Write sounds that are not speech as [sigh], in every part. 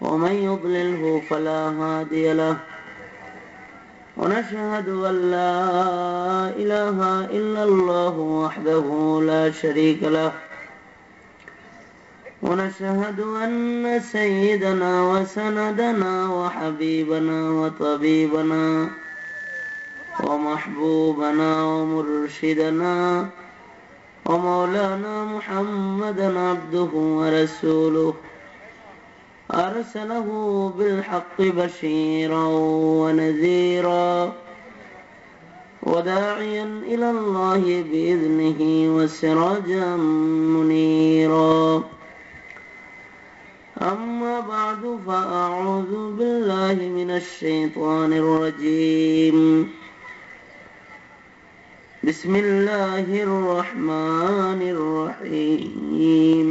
ومن يضلله فلا هادي له. ونشهد أن لا إله إلا الله وحده لا شريك له. ونشهد أن سيدنا وسندنا وحبيبنا وطبيبنا ومحبوبنا ومرشدنا ومولانا محمدا عبده ورسوله. أرسله بالحق بشيرا ونذيرا وداعيا إلى الله بإذنه وسراجا منيرا. أما بعد فأعوذ بالله من الشيطان الرجيم. بسم الله الرحمن الرحيم.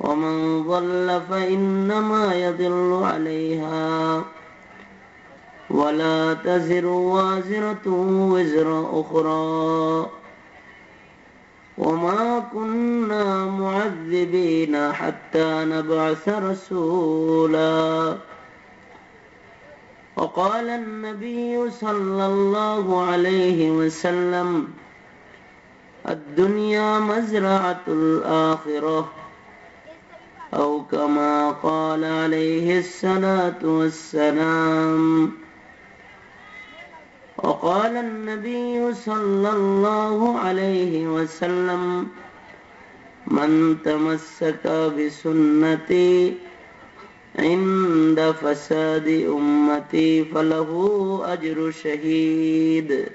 ومن ضل فإنما يضل عليها. ولا تزر وازرة وزر أخرى. وما كنا معذبين حتى نبعث رسولا. وقال النبي صلى الله عليه وسلم الدنيا مزرعة الآخرة. أو كما قال عليه الصلاة والسلام. وقال النبي صلى الله عليه وسلم من تمسك بسنتي عند فساد أمتي فله أجر شهيد.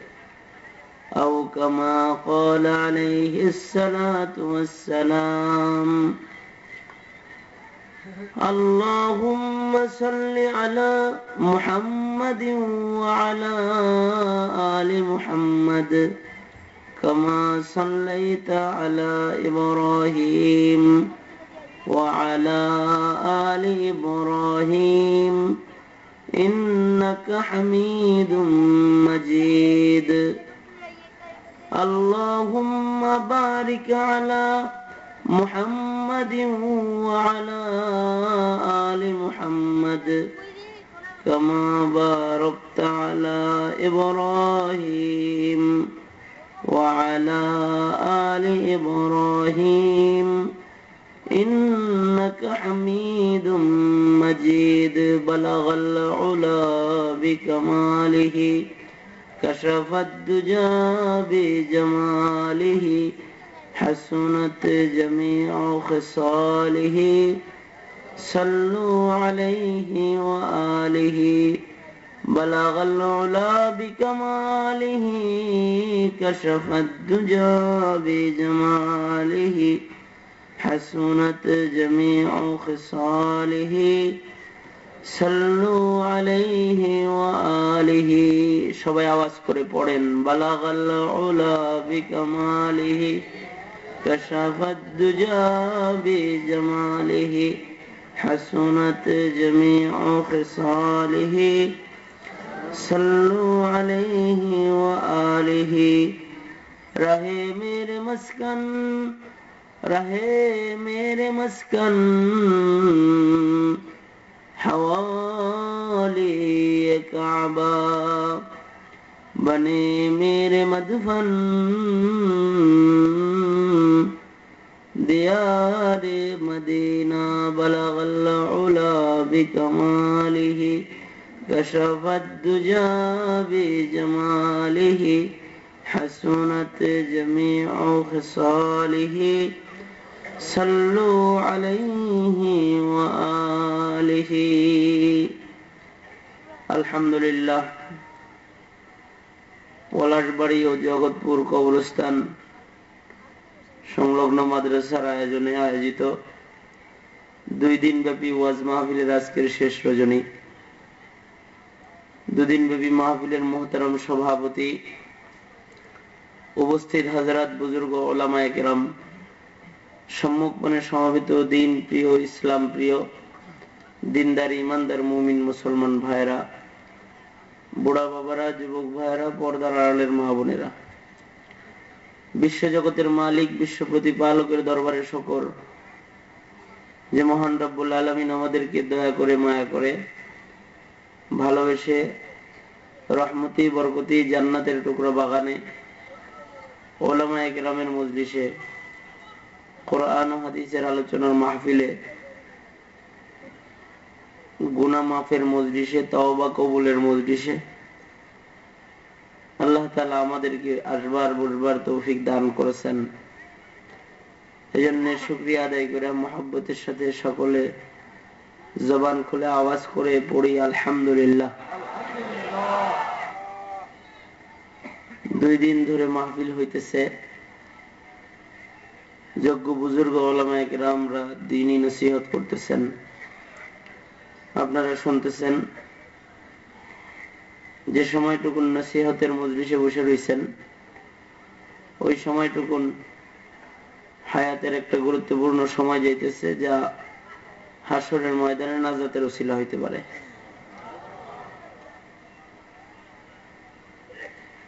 أو كما قال عليه الصلاة والسلام. اللهم صل على محمد وعلى آل محمد كما صليت على إبراهيم وعلى آل إبراهيم إنك حميد مجيد اللهم بارك على محمد وعلى آل محمد كما باركت على إبراهيم وعلى آل إبراهيم إنك حميد مجيد. بلغ العلا بكماله كشف الدجى بجماله حسنت جميع خصاله صلوا عليه وآله بلغ العلا بكماله كشف الدجى بجماله حسنت جميع خصاله صلوا عليه وآله সবাই আওয়াজ করে পড়েন বালাগাল উলা বিকামালিহি كشف الدجى بجماله حسنت جميع خصاله صلوا عليه وآله رہے میرے مسکن، رہے میرے مسکن۔ حوالی کعبہ۔ بنے میرے مدفن۔ دیار مدینہ بلغ العلا بکمالہ۔ کشف الدجا بجمالہ۔ حسنت جمیع خصالہ۔ صلو علیہ وآلہ۔ الحمدللہ۔ পলাশবাড়ি ও জগৎপুর কবরস্থান সংলগ্ন মাদ্রাসার আয়োজনে আয়োজিত দুই দিন ব্যাপী ওয়াজ মাহফিলের আজকের শেষ রজনী। দুদিন ব্যাপী মাহফিলের মোহতারম সভাপতি উপস্থিত হাজারাত বুজুর্গ ওলামায় কেরাম সম্মুখপনে সমাবেত দিন প্রিয় ইসলাম প্রিয় দিনদার ইমানদার মুমিন, মুসলমান ভাইরা বুড়া বাবারা, যুবক ভাইরা পর্দার আড়ালের মা বোনেরা। বিশ্বজগতের মালিক, বিশ্ব প্রতিপালকের দরবারে শকর। যে মহান রব্বুল আলমিন আমাদেরকে দয়া করে, মায়া করে, ভালোবেসে রহমতি, বরকতি, জান্নাতের টুকরো বাগানে, ওলামায় গ্রামের মজলিসে, কোরআন হাদিসের আলোচনার মাহফিলে গুনা মাফের মজলিসে, তওবা কবুলের মজলিসে। আল্লাহ তালা আমাদেরকে আসবার বুঝবার তৌফিক দান করেছেন। এই জন্য শুক্রিয়া আদায় করে, মহাব্বতের সাথে সকলে জবান খুলে আওয়াজ করে পড়ি, আলহামদুলিল্লাহ। দুই দিন ধরে মাহফিল হইতেছে। যোগ্য বুজুর্গ ওলামায়করামরা দিনই নসিহত করতেছেন। আপনারা শুনতেছেন, যে সময়টুকুন নসিহতের মজলিসে বসে রয়েছেন ওই সময়টুকুন হায়াতের একটা গুরুত্বপূর্ণ সময় যাইতেছে, যা হাসরের ময়দানে নাজাতের ওসিলা হইতে পারে।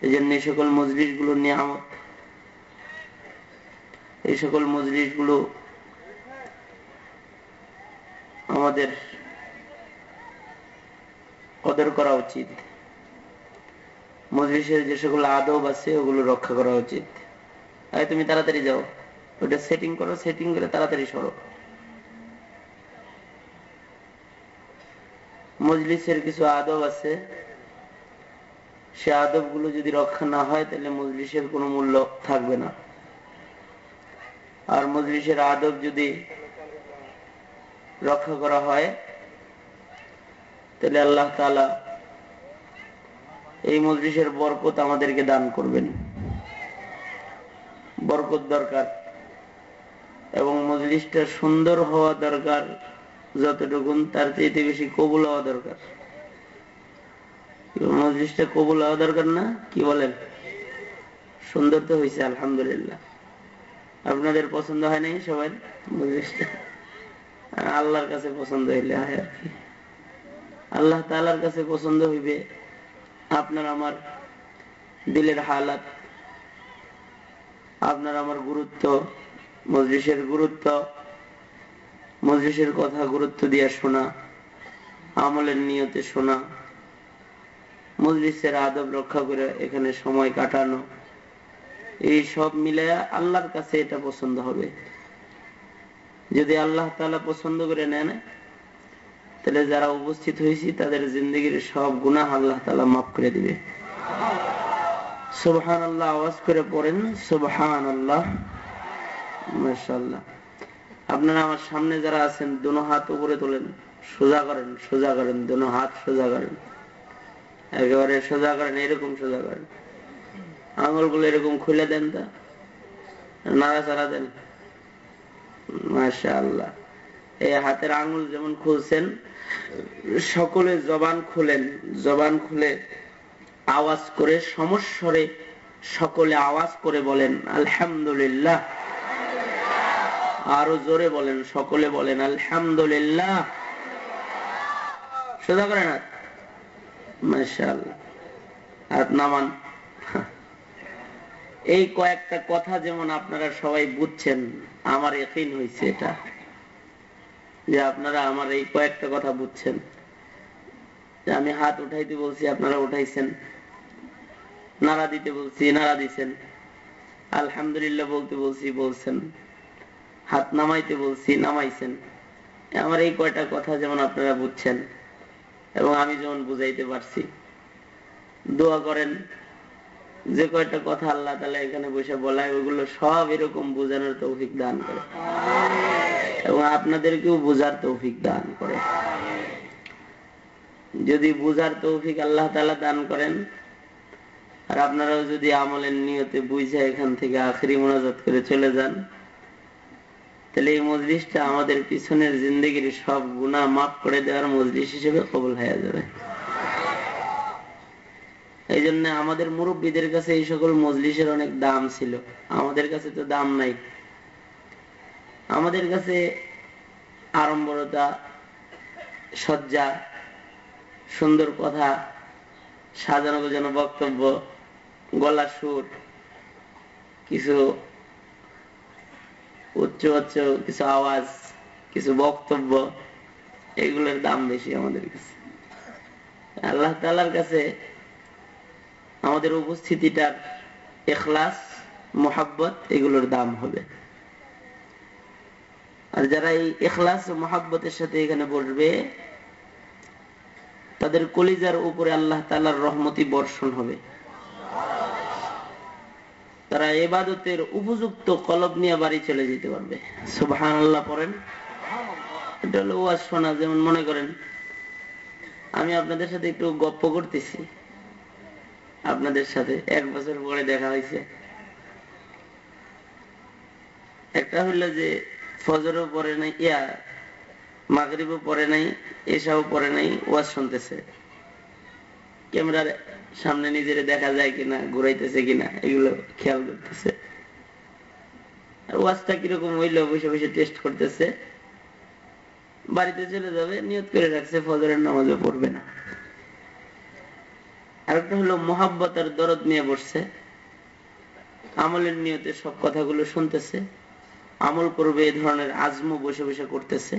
এই জন্য এই সকল মজলিসগুলো নিয়ামত, এই সকল মজলিসগুলো আমাদের কদর করা উচিত। মজলিসের যে সকল আদব আছে, ওগুলো রক্ষা করা উচিত। আরে, তুমি তাড়াতাড়ি যাও। ওটা সেটিং করো সেটিং করে তাড়াতাড়ি সরো। মজলিসের কিছু আদব আছে। সে আদবগুলো যদি রক্ষা না হয়, তাহলে মজলিসের কোনো মূল্য থাকবে না। আর মজলিসের আদব যদি রক্ষা করা হয় তাহলে আল্লাহ তালা এই মজলিসের বরকত আমাদেরকে দান করবেন। বরকত দরকার এবং মজলিসটা সুন্দর হওয়া দরকার যতটুকুন তার চাইতে বেশি কবুল হওয়া দরকার। মজলিসটা কবুল হওয়া দরকার না? কি বলেন? সুন্দর তো হয়েছে আলহামদুলিল্লাহ। আপনাদের পছন্দ হয় নাই সবাই মজলিসটা? আল্লাহর কাছে পছন্দ হইলে হয় আর কি। আল্লাহ তালার কাছে পছন্দ হইবে আপনার আমার দিলের হালাত, আপনার আমার গুরুত্ব, মজলিসের গুরুত্ব, মজলিসের কথা গুরুত্ব দিয়ে শোনা, আমলের নিয়তে শোনা, মজলিসের আদব রক্ষা করে এখানে সময় কাটানো, এই সব মিলে আল্লাহর কাছে এটা পছন্দ হবে। যদি আল্লাহ তালা পছন্দ করে নেন তাহলে যারা উপস্থিত হয়েছি, তাদের জিন্দগির সব গুণা আল্লাহ তালা মাফ করে দিবে। সুবহান আল্লাহ আওয়াজ করে পড়েন। সুবহান আল্লাহ মাসাল্লাহ আপনারা আমার সামনে যারা আছেন, দুনো হাত উপরে তোলেন। সোজা করেন সোজা করেন, দুনো হাত সোজা করেন। একেবারে সোজা করেন, এরকম সোজা করেন। আঙুলগুলো এরকম খুলে দেন তা। নাড়া নাড়াচাড়া দেন। মাসা আল্লাহ এই হাতের আঙুল যেমন খুলছেন সকলে জবান খুলেন, জবান খুলে আওয়াজ করে সমস্বরে সকলে আওয়াজ করে বলেন, আলহামদুলিল্লাহ। আরও জোরে বলেন, সকলে বলেন, আলহামদুলিল্লাহ। সোজা করেন হাত মাশাল হাত নামান। এই কয়েকটা কথা যেমন আপনারা সবাই বুঝছেন, আমার একিন হয়েছে এটা। যে আপনারা আমার এই কয়েকটা কথা বুঝছেন। আমি হাত উঠাইতে বলছি, আপনারা উঠাইছেন। নাড়া দিতে বলছি, নাড়া দিছেন। আলহামদুলিল্লাহ বলতে বলছি, বলছেন। হাত নামাইতে বলছি, নামাইছেন। আমার এই কয়টা কথা যেমন আপনারা বুঝছেন, এবং আমি যেমন বুঝাইতে পারছি। দোয়া করেন যে কয়টা কথা আল্লাহ তালা এখানে বসে বলায় ওইগুলো সব এরকম বোঝানোর তৌফিক দান করে। এবং আপনাদেরকেও বোঝার তৌফিক দান করে। যদি বুঝার তৌফিক আল্লাহ তালা দান করেন, আর আপনারাও যদি আমলের নিয়তে বুঝে এখান থেকে আখরি মোনাজাত করে চলে যান, তাহলে এই মজলিসটা আমাদের পিছনের জিন্দগির সব গুণা মাফ করে দেওয়ার মজলিস হিসেবে কবল হয়ে যাবে। এই জন্য আমাদের মুরব্বীদের কাছে এই সকল মজলিসের অনেক দাম ছিল। আমাদের কাছে তো দাম নাই। আমাদের কাছে আড়ম্বরতা সজ্জা সুন্দর কথা, সাজানো গোজানো বক্তব্য গলা সুর, কিছু উচ্চ উচ্চ, কিছু আওয়াজ, কিছু বক্তব্য, এগুলোর দাম বেশি আমাদের কাছে। আল্লাহ তালার কাছে আমাদের উপস্থিতিটার এখলাস, মোহাব্বত এগুলোর দাম হবে। আর যারা এই এখলাস ও মোহাব্বতের সাথে এখানে বসবে, তাদের কলিজার উপরে আল্লাহ তালার রহমতি বর্ষণ হবে। তারা এবাদতের উপযুক্ত কলব নিয়ে বাড়ি চলে যেতে পারবে। সুবাহান আল্লাহ পড়েন। এটা হলো ওয়াজ শোনা, যেমন মনে করেন, আমি আপনাদের সাথে একটু গপ্প করতেছি। আপনাদের সাথে এক বছর পরে দেখা হয়েছে। একটা হইল যে, ফজরও পরে নাই, ইয়া, মাগরিবও পরে নাই এসাও পরে নাই, ওয়াজ শুনতেছে। ক্যামেরার সামনে নিজের দেখা যায় কিনা, ঘুরাইতেছে কিনা, এগুলো খেয়াল করতেছে। আর ওয়াজটা কীরকম হইল, বসে বসে টেস্ট করতেছে। বাড়িতে চলে যাবে, নিয়ত করে রাখছে, ফজরের নামাজও পড়বে না। আরেকটা হলো মোহাব্বত আর দরদ নিয়ে বসছে। আমলের নিয়তে সব কথাগুলো শুনতেছে। আমল করবে এই ধরনের আজমু বসে বসে করতেছে।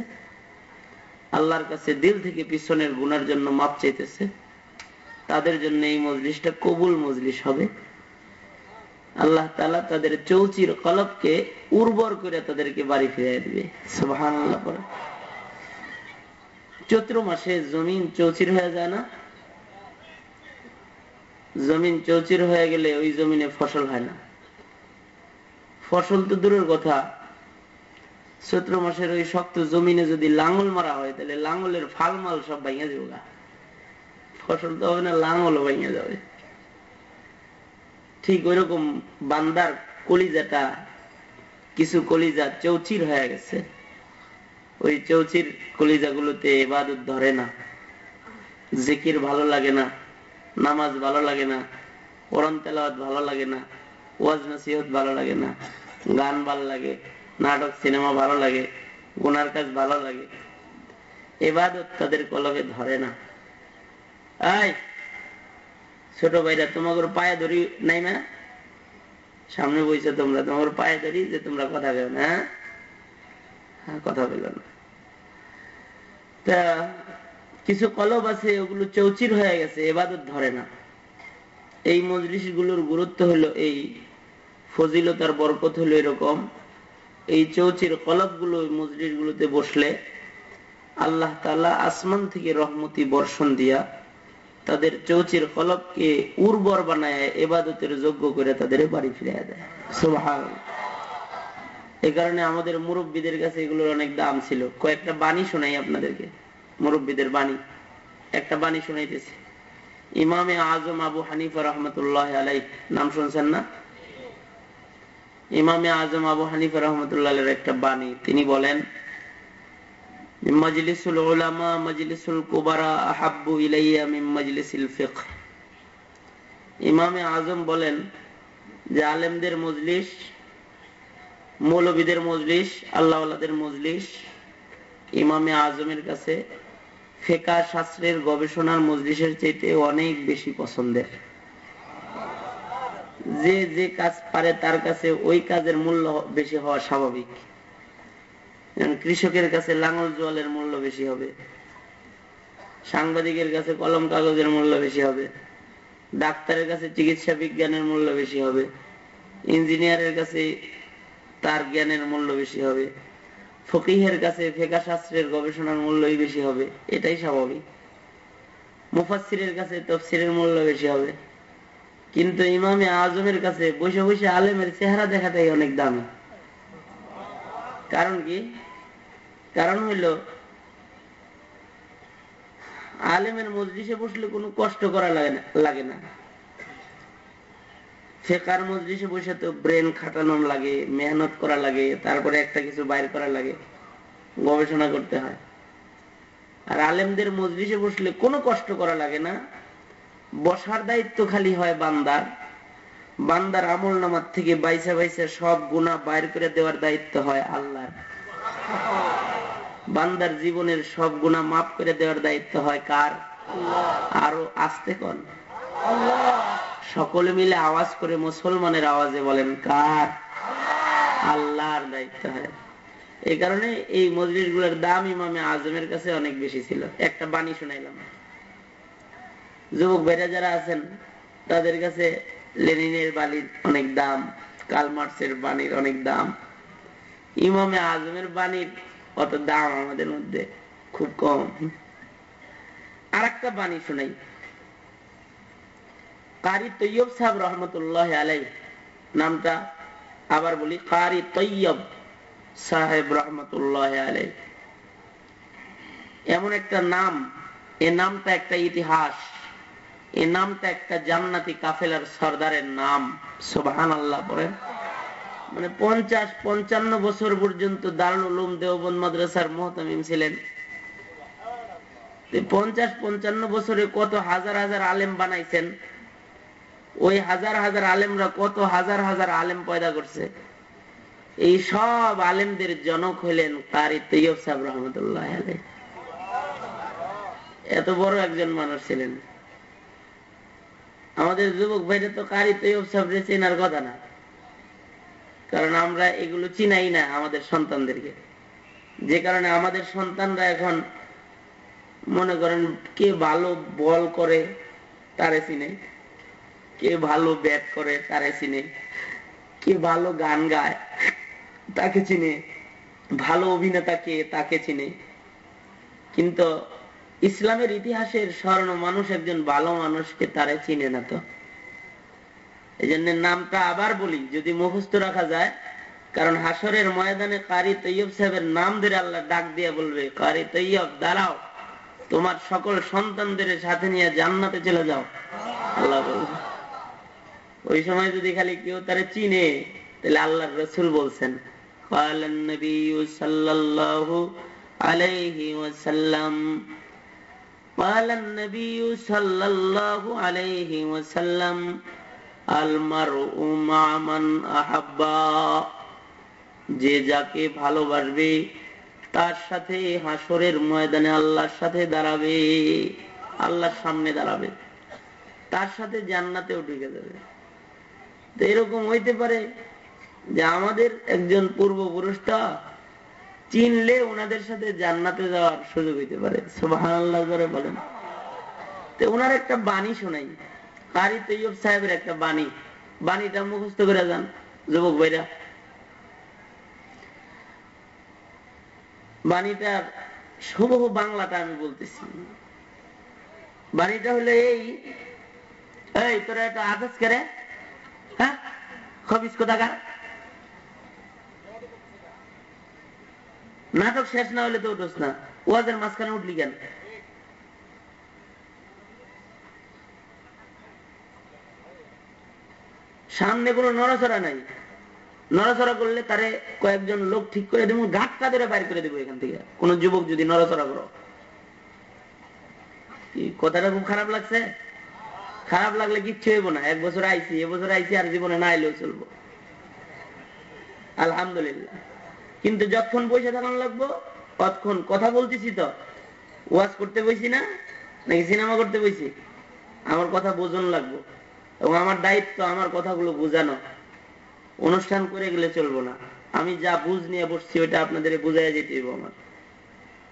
আল্লাহর কাছে দিল থেকে পিছনের গুনার জন্য মাপ চাইতেছে। তাদের জন্য এই মজলিসটা কবুল মজলিস হবে। আল্লাহ তালা তাদের চৌচির কলবকে উর্বর করে তাদেরকে বাড়ি ফিরিয়ে দিবে। সুবাহান চৈত্র মাসে জমিন চৌচির হয়ে যায় না? জমিন চৌচির হয়ে গেলে ওই জমিনে ফসল হয় না। ফসল তো দূরের কথা। চৈত্র মাসের ওই শক্ত জমিনে যদি লাঙ্গল মারা হয়, তাহলে লাঙ্গলের ফালমাল সব ভাইয়া যাবে ফসল তো হবে না লাঙ্গলও ভাইয়া যাবে। ঠিক ওই রকম বান্দার কলিজাটা, কিছু কলিজা চৌচির হয়ে গেছে। ওই চৌচির কলিজাগুলোতে এবাদত ধরে না। জিকির ভালো লাগে না। নামাজ ভালো লাগে না, কোরআন তেলাওয়াত ভালো লাগে না, ওয়াজ নসিহত ভালো লাগে না, গান ভালো লাগে, নাটক, সিনেমা ভালো লাগে, গুনার কাজ ভালো লাগে। এবাদত তাদের কলবে ধরে না। আই ছোট ভাইরা, তোমাকে পায়ে ধরি, নাই না সামনে বইছো তোমরা তোমার পায়ে ধরি যে তোমরা কথা বেও না হ্যাঁ কথা বল না। তা কিছু কলব আছে, ওগুলো চৌচির হয়ে গেছে, এবাদত ধরে না। এই মজলিসগুলোর গুরুত্ব হলো এই ফজিলতার বরকত হলো এরকম। এই চৌচির কলবগুলো মজলিস গুলোতে বসলে আল্লাহ তালা আসমান থেকে রহমতি বর্ষণ দিয়া তাদের চৌচির কলবকে উর্বর বানায়, এবাদতের যোগ্য করে তাদের বাড়ি ফিরে দেয়। এ কারণে আমাদের মুরব্বীদের কাছে এগুলোর অনেক দাম ছিল। কয়েকটা বাণী শোনাই আপনাদেরকে। মুরব্বীদের বাণী। একটা বাণী শোনাইতেছি। ইমামে আজম আবু হানিফা রহমতুল্লাহ আলাই নাম শুনছেন না? ইমামে আজম আবু হানিফা রহমতুল্লাহ একটা বাণী। তিনি বলেন মজলিসুল ইমামে আজমের কাছে ফেকা শাস্ত্রের গবেষণার মজলিসের চাইতে অনেক বেশি পছন্দের। যে যে কাজ পারে তার কাছে ওই কাজের মূল্য বেশি হওয়া স্বাভাবিক। কৃষকের কাছে লাঙল জলের মূল্য বেশি হবে। সাংবাদিকের কাছে কলম কাগজের মূল্য বেশি হবে। ডাক্তারের কাছে চিকিৎসা বিজ্ঞানের মূল্য বেশি হবে। ইঞ্জিনিয়ারের কাছে তার জ্ঞানের মূল্য বেশি হবে। ফকিহের কাছে ফেকা শাস্ত্রের গবেষণার মূল্যই বেশি হবে, এটাই স্বাভাবিক। মুফাসিরের কাছে তফসিরের মূল্য বেশি হবে। কিন্তু ইমামে আজমের কাছে বসে বসে আলেমের চেহারা দেখাটাই অনেক দামি। কারণ কি? কারণ হইল, আলেমের মজলিসে বসলে কোনো কষ্ট করা লাগে না লাগে না। ফেকার মজলিসে বসে তো ব্রেন খাটানো লাগে, মেহনত করা লাগে, তারপরে একটা কিছু বাইর করা লাগে, গবেষণা করতে হয়। আর আলেমদের মজলিসে বসলে কোনো কষ্ট করা লাগে না। বসার দায়িত্ব খালি হয় বান্দার। বান্দার আমল নামার থেকে বাইসা বাইসা সব গুণা বাইর করে দেওয়ার দায়িত্ব হয় আল্লাহর। বান্দার জীবনের সব গুণা মাফ করে দেওয়ার দায়িত্ব হয় কার? আরও আসতে কন। সকলে মিলে আওয়াজ করে মুসলমানের আওয়াজে বলেন, কার? আল্লাহর দায়িত্ব হয়। এই কারণে এই মজলিসগুলোর দাম ইমামে আজমের কাছে অনেক বেশি ছিল। একটা বাণী শোনাইলাম। যুবক ভাইরা যারা আছেন, তাদের কাছে লেনিনের বাণীর অনেক দাম, কালমার্সের বাণীর অনেক দাম। ইমামে আজমের বাণীর অত দাম আমাদের মধ্যে খুব কম। আর একটা বাণী শোনাই। কারি তৈয়ব সাহেব রহমতুল্লাহ আলাই নামটা আবার বলি কারি তৈয়ব সাহেব রহমতুল্লাহ আলাই এমন একটা নাম, এ নামটা একটা ইতিহাস, এ নামটা একটা জান্নাতি কাফেলার সর্দারের নাম সোবাহান আল্লাহ পরে মানে পঞ্চাশ, পঞ্চান্ন বছর পর্যন্ত দারুল উলুম দেওবন্দ মাদ্রাসার মহতামিম ছিলেন। পঞ্চাশ, পঞ্চান্ন বছরে কত হাজার হাজার আলেম বানাইছেন ওই হাজার হাজার আলেমরা কত হাজার হাজার আলেম পয়দা করছে। এই সব আলেমদের জনক হইলেন কারি তৈয়ব সাহেব রহমতুল্লাহ এত বড় একজন মানুষ ছিলেন। আমাদের যুবক ভাইরা তো কারি তৈয়ব সাহেব চেনার কথা না। কারণ আমরা এগুলো চিনাই না আমাদের সন্তানদেরকে। যে কারণে আমাদের সন্তানরা এখন মনে করেন কে ভালো বল করে তারে চিনে। কে ভালো ব্যাট করে তারে চিনে, কে ভালো গান গায় তাকে চিনে, ভালো অভিনেতা কে তাকে চিনে। কিন্তু ইসলামের ইতিহাসের স্বর্ণ মানুষ একজন ভালো মানুষকে তারে চিনে না তো। এই জন্য নামটা আবার বলি, যদি মুখস্থ রাখা যায়, কারণ হাসরের ময়দানে কারি তৈয়ব সাহেবের নাম ধরে আল্লাহ ডাক দিয়ে বলবে, কারি তৈয়ব, দাঁড়াও, তোমার সকল সন্তানদের সাথে নিয়ে জান্নাতে চলে যাও। আল্লাহ বলবে। ওই সময় যদি খালি কেউ তারা চিনে তাহলে আল্লাহ রসুল বলছেন عليه وسلم قال النبي صلى الله عليه وسلم المرء مع من أحب যে যাকে ভালোবাসবে তার সাথে হাসরের ময়দানে আল্লাহর সাথে দাঁড়াবে আল্লাহর সামনে দাঁড়াবে তার সাথে জান্নাতেও ঢুকে যাবে তো এরকম হইতে পারে যে আমাদের একজন পূর্বপুরুষটা চিনলে ওনাদের সাথে জান্নাতে যাওয়ার সুযোগ হইতে পারে। করে বলেন। তো ওনার একটা বাণী শোনাই। কারি তৈয়ব সাহেবের একটা বাণী। বাণীটা মুখস্থ করে যান, যুবক ভাইরা। বাণীটার সমূহ বাংলাটা আমি বলতেছি। বাণীটা হলো এই তোরা একটা আদেশ করে। হ্যাঁ? খবিস নাটক শেষ না হলে তো উঠোস না। ওয়াজের মাঝখানে উঠলি কেন? সামনে কোনো নড়াচড়া নাই। নড়াচড়া করলে তারে কয়েকজন লোক ঠিক করে দেবো, গাঁটটা ধরে বাইর করে দেবো এখান থেকে। কোন যুবক যদি নড়াচড়া করো। কথাটা খুব খারাপ লাগছে? খারাপ লাগলে কিচ্ছু হইব না। এক বছর আইসি এবছর আইসি আর জীবনে না এলেও চলবো। আলহামদুলিল্লাহ। কিন্তু যখন পয়সা থাকানো লাগবো তৎক্ষণ কথা বলতেছি তো। ওয়াজ করতে বইছি না, নাকি সিনেমা করতে বইছি? আমার কথা বোঝন লাগবো। এবং আমার দায়িত্ব, আমার কথাগুলো বোঝানো। অনুষ্ঠান করে গেলে চলবো না। আমি যা বুঝ নিয়ে বসছি, ওইটা আপনাদের বুঝাই যেতে হইব আমার।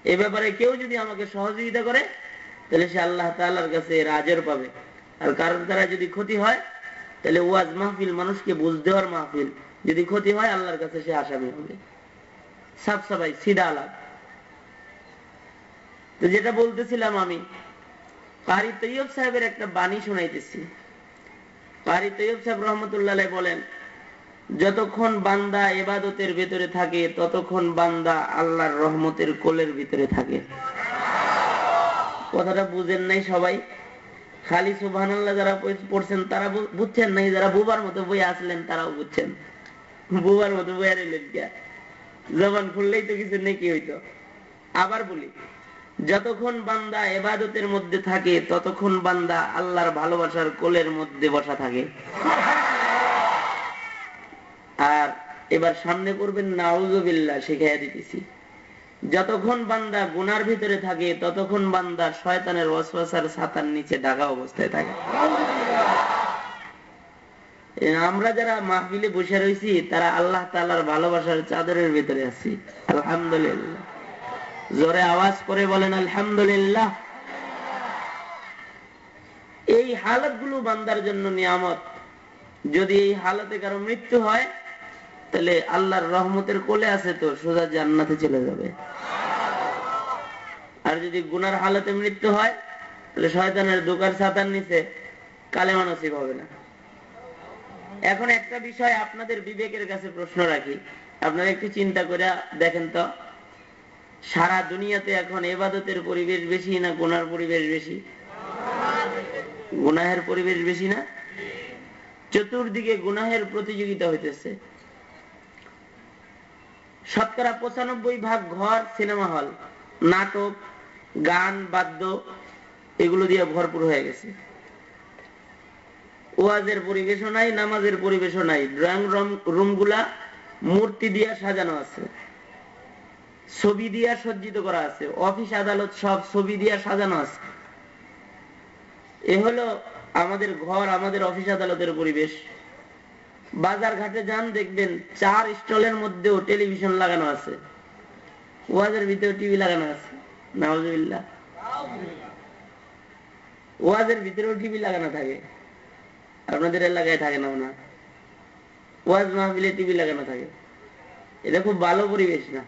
এ ব্যাপারে কেউ যদি আমাকে সহযোগিতা করে, তাহলে সে আল্লাহ তাল্লার কাছে রাজের পাবে। আর কারোর দ্বারা যদি ক্ষতি হয়, তাহলে ওয়াজ মাহফিল মানুষকে বুঝ দেওয়ার মাহফিল। যদি ক্ষতি হয়, আল্লাহর কাছে সে আসামি হবে। সাফ সাফাই সিদা আলাপ। তো যেটা বলতেছিলাম আমি, কারি তৈয়ব সাহেবের একটা বাণী শোনাইতেছি। কারি তৈয়ব সাহেব রহমতুল্লাহ বলেন, যতক্ষণ বান্দা এবাদতের ভেতরে থাকে, ততক্ষণ বান্দা আল্লাহর রহমতের কোলের ভিতরে থাকে। কথাটা বুঝেন নাই সবাই। খালি সুবাহ যারা পড়ছেন, তারা বুঝছেন নাই যারা বুবার মতো বই আসলেন, তারাও বুঝছেন। বুবার মতো বই আর এলেন জবান খুললেই তো কিছু নেকি হইতো। আবার বলি, যতক্ষণ বান্দা এবাদতের মধ্যে থাকে, ততক্ষণ বান্দা আল্লাহর ভালোবাসার কোলের মধ্যে বসা থাকে। আর এবার সামনে করবেন নাউজবিল্লা শিখাইয়া দিতেছি। যতক্ষণ বান্দা গুনার ভিতরে থাকে, ততক্ষণ বান্দা শয়তানের ওয়াসওয়াসার ছাতার নিচে ঢাকা অবস্থায় থাকে। আমরা যারা মাহবিলে বসে রয়েছি, তারা আল্লাহ তালার ভালোবাসার চাদরের ভিতরে আছি। আলহামদুলিল্লাহ। জোরে আওয়াজ করে বলেন, আলহামদুলিল্লাহ। এই হালতগুলো বান্দার জন্য নিয়ামত। যদি এই হালতে কারও মৃত্যু হয় তাহলে আল্লাহর রহমতের কোলে আছে তো, সোজা জান্নাতে চলে যাবে। আর যদি গুনার হালতে মৃত্যু হয়, তাহলে শয়তানের দোকার ছাতার নিচে কালে মানসিক হবে না। এখন একটা বিষয় আপনাদের বিবেকের কাছে প্রশ্ন রাখি। আপনারা একটু চিন্তা করে দেখেন তো, সারা দুনিয়াতে এখন এবাদতের পরিবেশ বেশি না গুনার পরিবেশ বেশি? গুনাহের পরিবেশ বেশি না? চতুর্দিকে গুনাহের প্রতিযোগিতা হইতেছে। শতকরা পঁচানব্বই ভাগ ঘর, সিনেমা হল, নাটক, গান, বাদ্য, এগুলো দিয়ে ভরপুর হয়ে গেছে। ওয়াজের পরিবেশও নাই, নামাজের পরিবেশও নাই। ড্রয়িং রুমগুলা মূর্তি দিয়া সাজানো আছে। ছবি দিয়া সজ্জিত করা আছে। অফিস আদালত সব ছবি দিয়া সাজানো আছে। এ হলো আমাদের ঘর, আমাদের অফিস আদালতের পরিবেশ। বাজার ঘাটে যান, দেখবেন চার স্টলের মধ্যেও টেলিভিশন লাগানো আছে। ওয়াজের ভিতরে টিভি লাগানো আছে। নাওজবিল্লা ওয়াজের ভিতরেও টিভি লাগানো থাকে। আপনাদের এলাকায় থাকে না ওনা ওয়াজ মাহফিলে টিভি লাগানো থাকে। এটা খুব ভালো পরিবেশ না।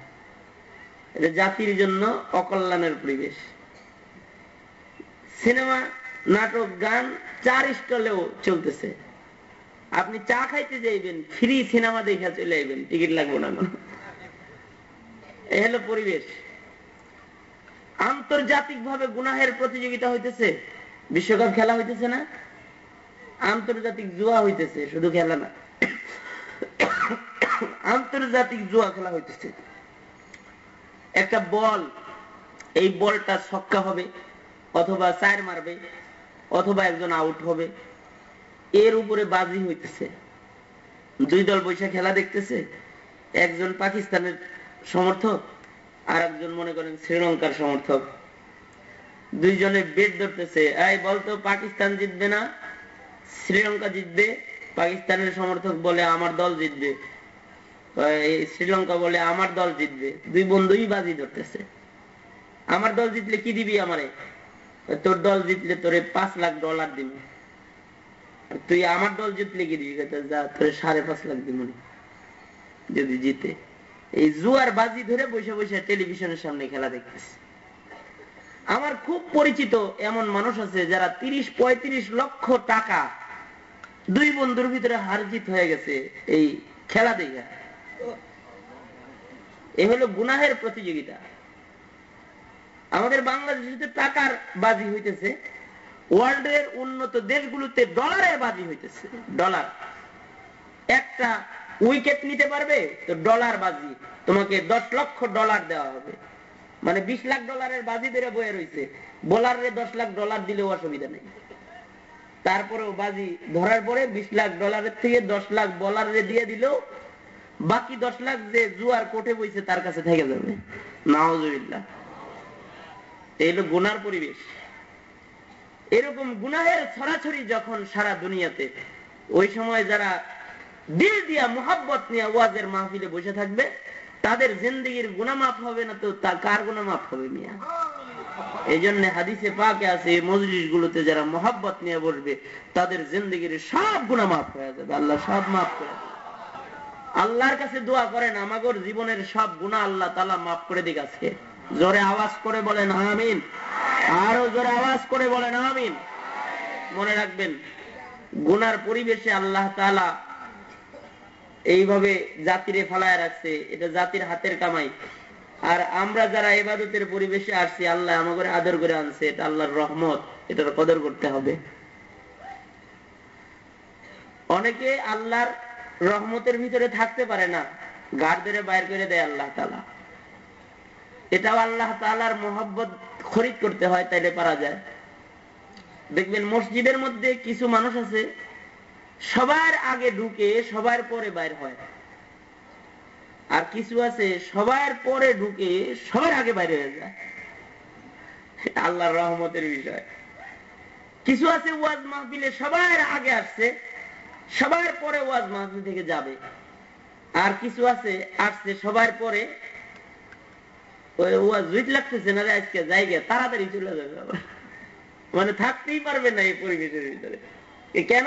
এটা জাতির জন্য অকল্যাণের পরিবেশ। সিনেমা, নাটক, গান চার স্টলেও চলতেছে। আপনি চা খাইতে যাইবেন, ফ্রি সিনেমা দেখা চলে আইবেন, টিকিট লাগবো না এই হলো পরিবেশ। আন্তর্জাতিক ভাবে গুনাহের প্রতিযোগিতা হইতেছে, বিশ্বকাপ খেলা হইতেছে না, আন্তর্জাতিক জুয়া হইতেছে, শুধু খেলা না। আন্তর্জাতিক জুয়া খেলা হইতেছে। একটা বল, এই বলটা ছক্কা হবে, অথবা চার মারবে, অথবা একজন আউট হবে। এর উপরে বাজি হইতেছে। দুই দল বৈশা খেলা দেখতেছে। একজন পাকিস্তানের সমর্থক আর একজন মনে করেন শ্রীলঙ্কার সমর্থক। দুইজনে বেদ ধরতেছে। এই বলতো পাকিস্তান জিতবে না? শ্রীলঙ্কা জিতবে? পাকিস্তানের সমর্থক বলে, আমার দল জিতবে। শ্রীলঙ্কা বলে, আমার দল জিতবে। দুই বন্ধুই বাজি ধরতেছে। আমার দল জিতলে কি দিবি আমারে? তোর দল জিতলে তোরে পাঁচ লাখ ডলার দিবি। তুই আমার দল জিতলে কি যা, তোরে সাড়ে পাঁচ লাখ দিব যদি জিতে। এই জুয়ার বাজি ধরে বসে বসে টেলিভিশনের সামনে খেলা দেখতেছে। আমার খুব পরিচিত এমন মানুষ আছে যারা তিরিশ, পঁয়ত্রিশ লক্ষ টাকা দুই বন্ধুর ভিতরে হার জিত হয়ে গেছে এই খেলা দেখা। এ হলো গুনাহের প্রতিযোগিতা। আমাদের বাংলাদেশে টাকার বাজি হইতেছে। ওয়ার্ল্ডের উন্নত দেশগুলোতে ডলারের বাজি হইতেছে। ডলার। একটা উইকেট নিতে পারবে, তো ডলার বাজি। তোমাকে দশ লক্ষ ডলার দেওয়া হবে। মানে বিশ লাখ ডলারের বাজি বেড়ে বয়ে রয়েছে বোলারে দশ লাখ ডলার দিলেও অসুবিধা নেই। তারপরেও বাজি ধরার পরে বিশ লাখ ডলারের থেকে দশ লাখ বলারে দিয়ে দিলেও বাকি দশ লাখ যে জুয়ার কোটে বইছে তার কাছে থেকে যাবে। নাওজুবিল্লাহ এই হলো গুনার পরিবেশ। এরকম গুনাহের ছড়াছড়ি যখন সারা দুনিয়াতে, ওই সময় যারা দিল দিয়া মোহাব্বত নিয়ে ওয়াজের মাহফিলে বসে থাকবে, তাদের জিন্দগির গুণা মাফ হবে না তো তা কার গুণা মাফ হবে মিয়া? এই জন্য হাদিসে পাকে আছে, এই মজলিস গুলোতে যারা মোহাব্বত নিয়ে বসবে, তাদের জিন্দগির সব গুণা মাফ হয়ে যাবে, আল্লাহ সব মাফ করে আল্লাহর কাছে দোয়া করেন, আমাগর জীবনের সব গুণা আল্লাহ তালা মাফ করে দিক আজকে। জোরে আওয়াজ করে বলেন, আমিন। আরও জোরে আওয়াজ করে বলেন, আমিন। মনে রাখবেন, গুনার পরিবেশে আল্লাহ তালা এইভাবে জাতিরে ফালায় রাখছে, এটা জাতির হাতের কামাই। আর আমরা যারা এবাদতের পরিবেশে আসছি, আল্লাহ আমাকে আদর করে আনছে, এটা আল্লাহর রহমত, এটার কদর করতে হবে। অনেকে আল্লাহর রহমতের ভিতরে থাকতে পারে না গাড় ধরে বাইর করে দেয় আল্লাহ তালা এটাও আল্লাহ তালার মোহাব্বত খরিদ করতে হয়, তাইলে পারা যায়। দেখবেন মসজিদের মধ্যে কিছু মানুষ আছে, সবার আগে ঢুকে সবার পরে বাইর হয়। আর কিছু আছে, সবার পরে ঢুকে সবার আগে বাইরে হয়ে যায়। আল্লাহর রহমতের বিষয়। কিছু আছে ওয়াজ মাহফিলে সবার আগে আসছে, সবার পরে ওয়াজ মাহফিল থেকে যাবে। আর কিছু আছে, আসছে সবার পরে লাগতেছে না আজকে জায়গা তাড়াতাড়ি চলে যাবে মানে থাকতেই পারবে না এই পরিবেশের ভিতরে। কেন?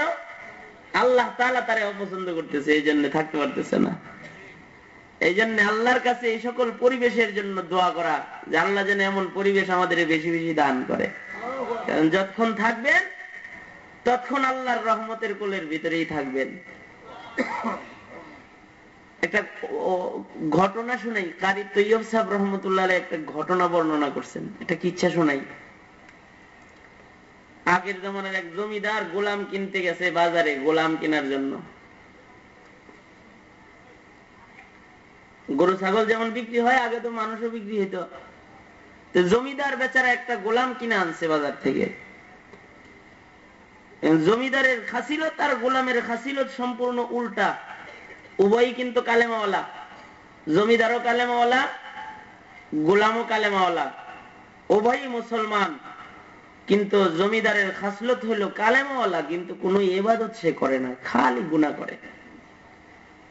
আল্লাহ তালা তারা অপছন্দ করতেছে, এই জন্য থাকতে পারতেছে না। এই জন্য আল্লাহর কাছে এই সকল পরিবেশের জন্য দোয়া করা, যে আল্লাহ যেন এমন পরিবেশ আমাদের বেশি বেশি দান করে। কারণ যতক্ষণ থাকবেন তৎক্ষণ আল্লাহর রহমতের কোলের ভিতরেই থাকবেন। একটা ঘটনা শুনাই। কারি তৈয়ব সাহেব রহমতুল্লাহ একটা ঘটনা বর্ণনা করছেন। এটা কি ইচ্ছা শোনাই? আগের জমানের এক জমিদার গোলাম কিনতে গেছে বাজারে, গোলাম কেনার জন্য। গরু, ছাগল যেমন বিক্রি হয়, আগে তো মানুষও বিক্রি হইতো। জমিদার বেচারা একটা গোলাম কিনে আনছে বাজার থেকে। জমিদারের খাসিলত আর গোলামের খাসিলত সম্পূর্ণ উল্টা। উভয়ই কিন্তু কালেমাওয়ালা। জমিদারও কালেমাওয়ালা, গোলামও কালেমাওয়ালা। উভয়ই মুসলমান। কিন্তু জমিদারের খাসলত হইল কালেমাওয়ালা, কিন্তু কোন এবাদত সে করে না, খালি গুণা করে।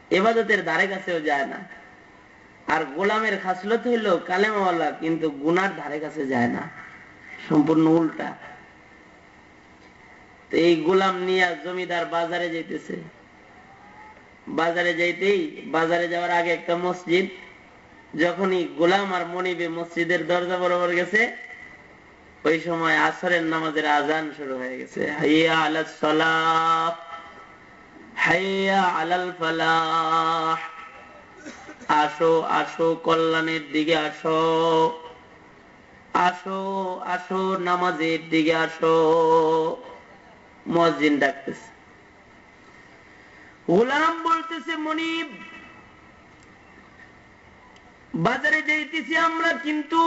এবাদতের ধারে কাছেও যায় না। আর গোলামের খাসলত হইল কালেমাওয়ালা, কিন্তু গুনার ধারে কাছে যায় না। সম্পূর্ণ উল্টা। এই গোলাম নিয়ে জমিদার বাজারে যেতেছে বাজারে যাইতেই, বাজারে যাওয়ার আগে একটা মসজিদ, যখনই গোলাম আর মনিবে মসজিদের দরজা বরাবর গেছে, ওই সময় আসরের নামাজের আজান শুরু হয়ে গেছে। হাইয়া আসো আসো, কল্যাণের দিকে আসো। আসো আসো, নামাজের দিকে আসো। মসজিদ ডাকতেছে। গোলাম বলতেছে, মনিব, বাজারে যাইতেছি আমরা কিন্তু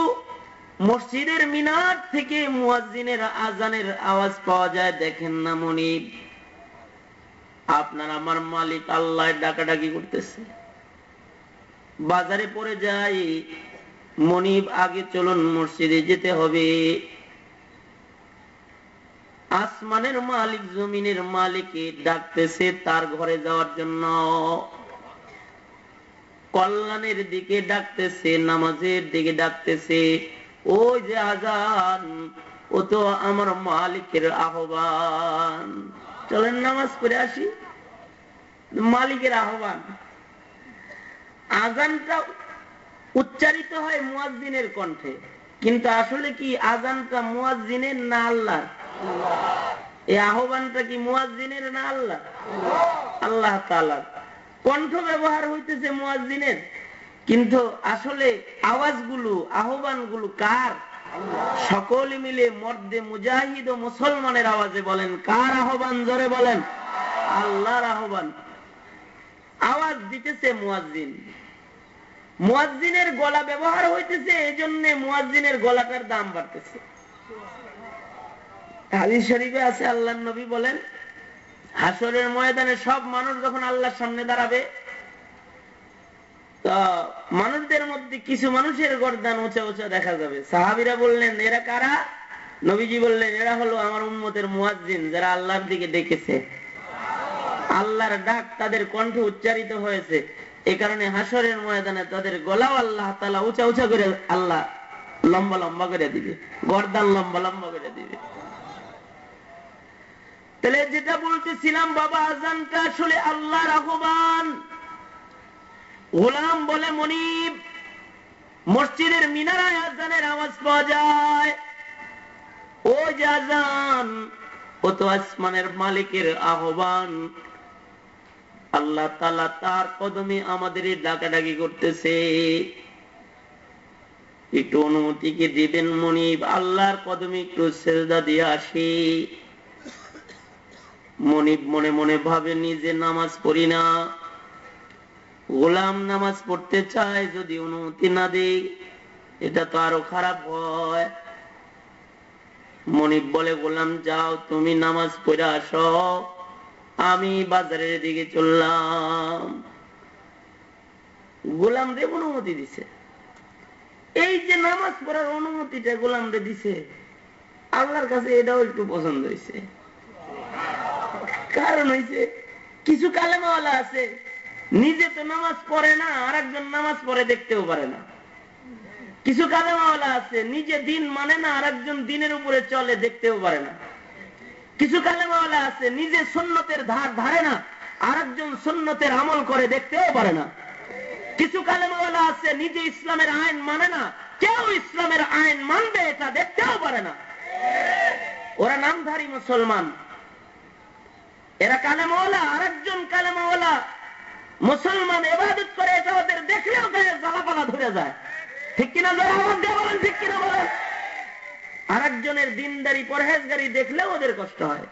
মসজিদের মিনার থেকে মুয়াজ্জিনের আজানের আওয়াজ পাওয়া যায়। দেখেন না, মনিব, আপনার আমার মালিক আল্লাহ ডাকাডাকি করতেছে। বাজারে পড়ে যাই, মনিব, আগে চলুন মসজিদে যেতে হবে। আসমানের মালিক, জমিনের মালিকে ডাকতেছে তার ঘরে যাওয়ার জন্য। কল্যাণের দিকে ডাকতেছে, নামাজের দিকে ডাকতেছে। ওই যে আজান, ও তো আমার মালিকের আহ্বান। চলেন নামাজ পড়ে আসি। মালিকের আহ্বান। আজানটা উচ্চারিত হয় মুয়াজ্জিনের কণ্ঠে। কিন্তু আসলে কি আজানটা মুয়াজ্জিনের না আল্লাহর? এই আহ্বানটা কি মুয়াজ্জিনের না আল্লাহ? আল্লাহ তালার কণ্ঠ ব্যবহার হইতেছে মুয়াজ্জিনের। কিন্তু আসলে আওয়াজগুলো, আহ্বানগুলো কার? সকলে মিলে মর্দে মুজাহিদ ও মুসলমানের আওয়াজে বলেন, কার আহ্বান জোরে বলেন? আল্লাহর আহ্বান। আওয়াজ দিতেছে মুয়াজ্জিন। মুয়াজ্জিনের গলা ব্যবহার হইতেছে এই জন্য মুয়াজ্জিনের গলাটার দাম বাড়তেছে। শরীফে আছে আল্লাহ নবী বলেন, হাসরের ময়দানে সব মানুষ যখন আল্লাহর সামনে দাঁড়াবে, তো মানুষদের মধ্যে কিছু মানুষের উঁচা উঁচা দেখা যাবে। সাহাবিরা বললেন, এরা কারা? নবীজি বললেন, এরা হলো আমার যারা আল্লাহর দিকে ডেকেছে। আল্লাহর ডাক তাদের কণ্ঠ উচ্চারিত হয়েছে। এ কারণে হাসরের ময়দানে তাদের গলাও আল্লাহ তালা উঁচা উঁচা করে আল্লাহ লম্বা লম্বা করে দিবে। গরদান লম্বা লম্বা করে দিবে। তাহলে যেটা বলতেছিলাম, বাবা আজানটা আসলে আল্লাহর আহ্বান। গোলাম বলে মনিব, মসজিদের মিনারায় আজানের আওয়াজ পাওয়া যায়। ও যে আজান, ও তো আসমানের মালিকের আহ্বান। আল্লাহ তালা তার কদমে আমাদের ডাকাডাকি করতেছে। একটু অনুমতিকে দিবেন মনিব? আল্লাহর কদমে একটু সেজদা দিয়ে আসি। মনিব মনে মনে ভাবে নিজে নামাজ পড়ি না। গোলাম নামাজ পড়তে চায় যদি অনুমতি না দেই এটা তো আরও খারাপ হয়। মনিব বলে, গোলাম, যাও, তুমি নামাজ পড়ে আস। আমি বাজারের দিকে চললাম। গোলাম রে অনুমতি দিছে। এই যে নামাজ পড়ার অনুমতিটা গোলাম রে দিছে, আল্লাহর কাছে এটাও একটু পছন্দ হয়েছে কারণ হয়েছে কিছু কালেমাওয়ালা আছে, নিজে তো নামাজ পড়ে না আর একজন নামাজ পড়ে দেখতেও পারে না। কিছু কালেমাওয়ালা আছে, নিজে দিন মানে না আর একজন দিনের উপরে চলে দেখতেও পারে না। কিছু কালেমাওয়ালা আছে, নিজে সন্ন্যতের ধার ধারে না আর একজন সন্ন্যতের আমল করে দেখতেও পারে না। কিছু কালেমাওয়ালা আছে, নিজে ইসলামের আইন মানে না, কেউ ইসলামের আইন মানবে এটা দেখতেও পারে না। ওরা নামধারী মুসলমান। এরা কালেমাওয়ালা আর একজন কালেমাওয়ালা। মুসলমান এবাদত করে এটা ওদের দেখলেও গায়ে জ্বালাপালা ধরে যায়। ঠিক কিনা বলেন, ঠিক কিনা বলেন? আর একজনের দিনদারি, পরহেজগারি দেখলেও ওদের কষ্ট হয়।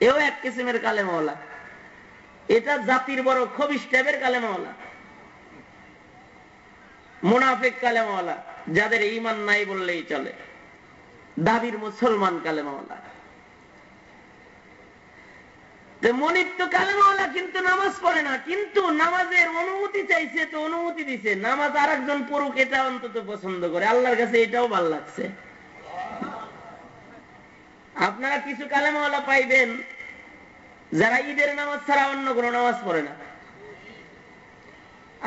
এও এক কিসিমের কালেমাওয়ালা। এটা জাতির বড় খবিস টাইপের কালেমাওয়ালা। মুনাফিক কালেমাওয়ালা, যাদের ইমান নাই বললেই চলে। দাবির মুসলমান কালেমাওয়ালা। মনির তো কালেমাওয়ালা কিন্তু নামাজ পড়ে না, কিন্তু নামাজের অনুমতি চাইছে, তো অনুমতি দিছে। নামাজ আর একজন পড়ুক, এটা অন্তত পছন্দ করে। আল্লাহর কাছে এটাও ভালো লাগছে। আপনারা কিছু কালেমাওয়ালা পাইবেন, যারা ঈদের নামাজ ছাড়া অন্য কোন নামাজ পড়ে না।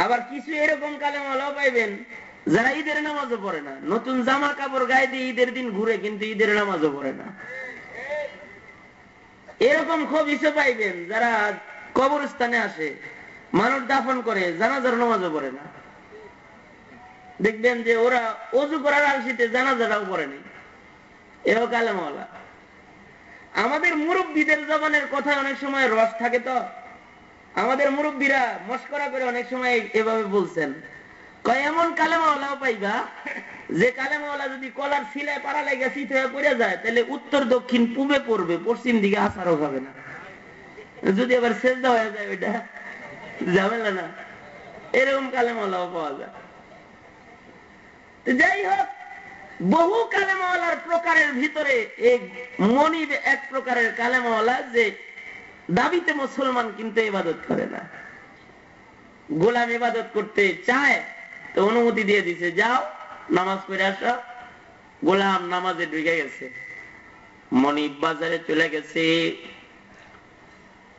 আবার কিছু এরকম কালেমাওয়ালাও পাইবেন, যারা ঈদের নামাজও পড়ে না। নতুন জামা কাপড় গায়ে দিয়ে ঈদের দিন ঘুরে, কিন্তু ঈদের নামাজও পড়ে না। এরকম খবিসও পাইবেন যারা কবরস্থানে আসে, মানুষ দাফন করে, জানাজার নামাজও পড়ে না। দেখবেন যে ওরা অজু করার আলসিতে জানাজাটাও পড়েনি এও কালেমাওয়ালা। আমাদের মুরব্বীদের জবানের কথা অনেক সময় রস থাকে তো। আমাদের মুরব্বীরা মস্করা করে অনেক সময় এভাবে বলছেন। কয়, এমন কালেমাওয়ালাও পাইবা? যে কালেমাওয়ালা যদি কলার সিলায় পাড়া লেগে শীত পড়ে যায়, তাহলে উত্তর দক্ষিণ পূবে পড়বে, পশ্চিম দিকে আসারও হবে না। যদি আবার সেজদা হয়ে যায়, ওইটা ঝামেলা না। এরকম কালেমাওয়ালাও পাওয়া যায়। যাই হোক, বহু কালেমাওয়ালার প্রকারের ভিতরে এই মনিব এক প্রকারের কালেমাওয়ালা যে দাবিতে মুসলমান কিন্তু ইবাদত করে না। গোলাম ইবাদত করতে চায়, তো অনুমতি দিয়ে দিছে, যাও। নামাজ পড়ে আসো, গোলাম নামাজে ঢুকে গেছে। মনিব বাজারে চলে গেছে।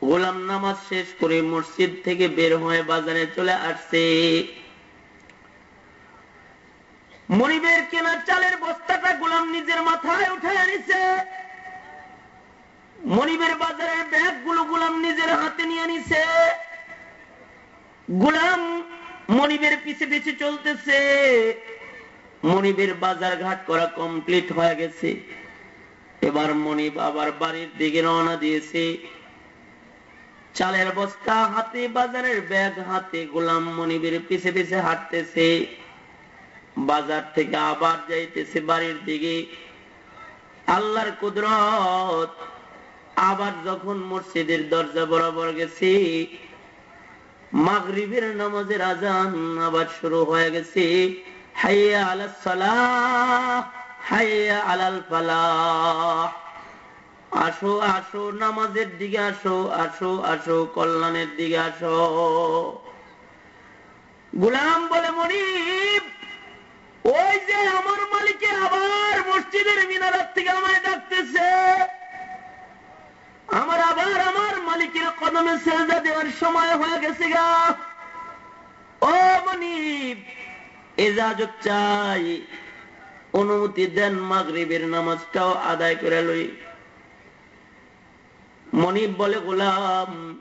গোলাম নামাজ শেষ করে মসজিদ থেকে বের হয়ে বাজারে চলে আসছে। মনিবের কেনার চালের বস্তাটা গোলাম নিজের মাথায় উঠে আনিছে। মনিবের বাজারের ব্যাগগুলো গোলাম নিজের হাতে নিয়ে নিছে গোলাম মনিবের পিছে পিছে চলতেছে। মনিবের বাজার ঘাট করা কমপ্লিট হয়ে গেছে। এবার মনিব আবার বাড়ির দিকে রওনা দিয়েছে। চালের বস্তা হাতে, বাজারের ব্যাগ হাতে, গোলাম মনিবের পিছে পিছে হাঁটতেছে। বাজার থেকে আবার যাইতেছে বাড়ির দিকে। আল্লাহর কুদরত আবার যখন মসজিদের দরজা বরাবর গেছে, মাগরিবের নামাজের আজান আবার শুরু হয়ে গেছে। আসো আসো, নামাজের দিকে আসো আসো আসো, কল্যাণের দিকে আসো। গুলাম বলে মনিব, ওই যে আমার মালিকে আবার মসজিদের মিনারার থেকে আমায় ডাকতেছে। আমার আবার আমার মালিকের কদমে সেজদা দেওয়ার সময় হয়ে গেছে গা। ও মনিব এজাজত চাই, অনুমতি দেন মাগরিবের নামাজটাও আদায় করে লই। মনিব বলে, গোলাম,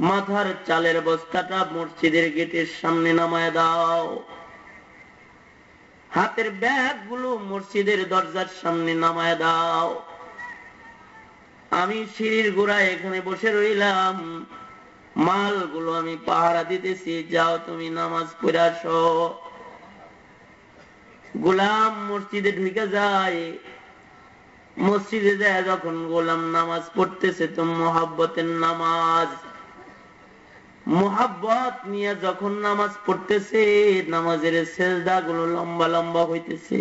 মাথার চালের বস্তাটা মসজিদের গেটের সামনে নামায় দাও। হাতের ব্যাগগুলো মসজিদের দরজার সামনে নামায় দাও। আমি সিঁড়ির গোড়ায় এখানে বসে রইলাম। মালগুলো আমি পাহারা দিতেছি, যাও তুমি নামাজ পড়ে আসো। গোলাম মসজিদে ঢুকে যায়। মসজিদে যায় যখন গোলাম নামাজ পড়তেছে তো মোহাব্বতের নামাজ। মোহাব্বত নিয়ে যখন নামাজ পড়তেছে, নামাজের সেজদা গুলো লম্বা লম্বা হইতেছে।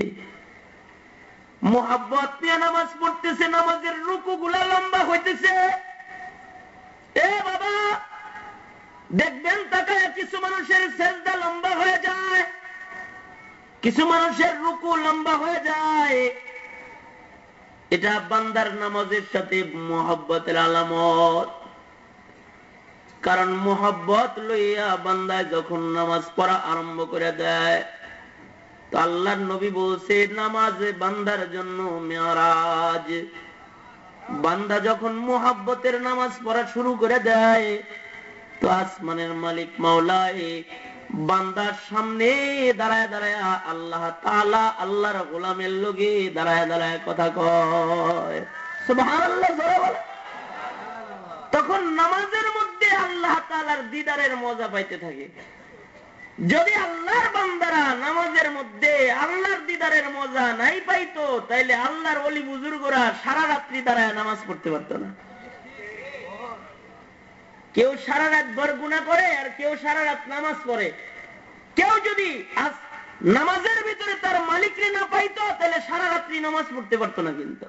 মোহাব্বত নিয়ে নামাজ পড়তেছে, নামাজের রুকু গুলা লম্বা হইতেছে। এ বাবা, দেখবেন তাকায় কিছু মানুষের সেজদা লম্বা হয়ে যায়। কিছু মানুষের রুকু লম্বা হয়ে যায়। এটা বান্দার নামাজের সাথে মোহাব্বতের আলামত। কারণ মোহাব্বত লইয়া বান্দায় যখন নামাজ পড়া আরম্ভ করে দেয়, তো আল্লাহর নবী বলছে, নামাজে বান্দার জন্য মেয়ারাজ। বান্দা যখন মোহাব্বতের নামাজ পড়া শুরু করে দেয়, তো আসমানের মালিক মাওলায় বান্দার সামনে দাঁড়ায় দাঁড়ায় আল্লাহ তালা আল্লাহর গোলামের লোকে দাঁড়ায় দাঁড়ায় কথা কয়। তখন নামাজের মধ্যে আল্লাহ তালার দিদারের মজা পাইতে থাকে। যদি আল্লাহর বান্দারা নামাজের মধ্যে আল্লাহর দিদারের মজা নাই পাইতো, তাইলে আল্লাহর অলি বুজুর্গরা সারা রাত্রি দাঁড়ায় নামাজ পড়তে পারত না। কেউ সারা রাত ভর গুণা করে আর কেউ সারা রাত নামাজ পড়ে। কেউ যদি নামাজের ভিতরে তার মালিকরে না পাইতো, তাহলে সারা রাত্রি নামাজ পড়তে পারতো না কিন্তু।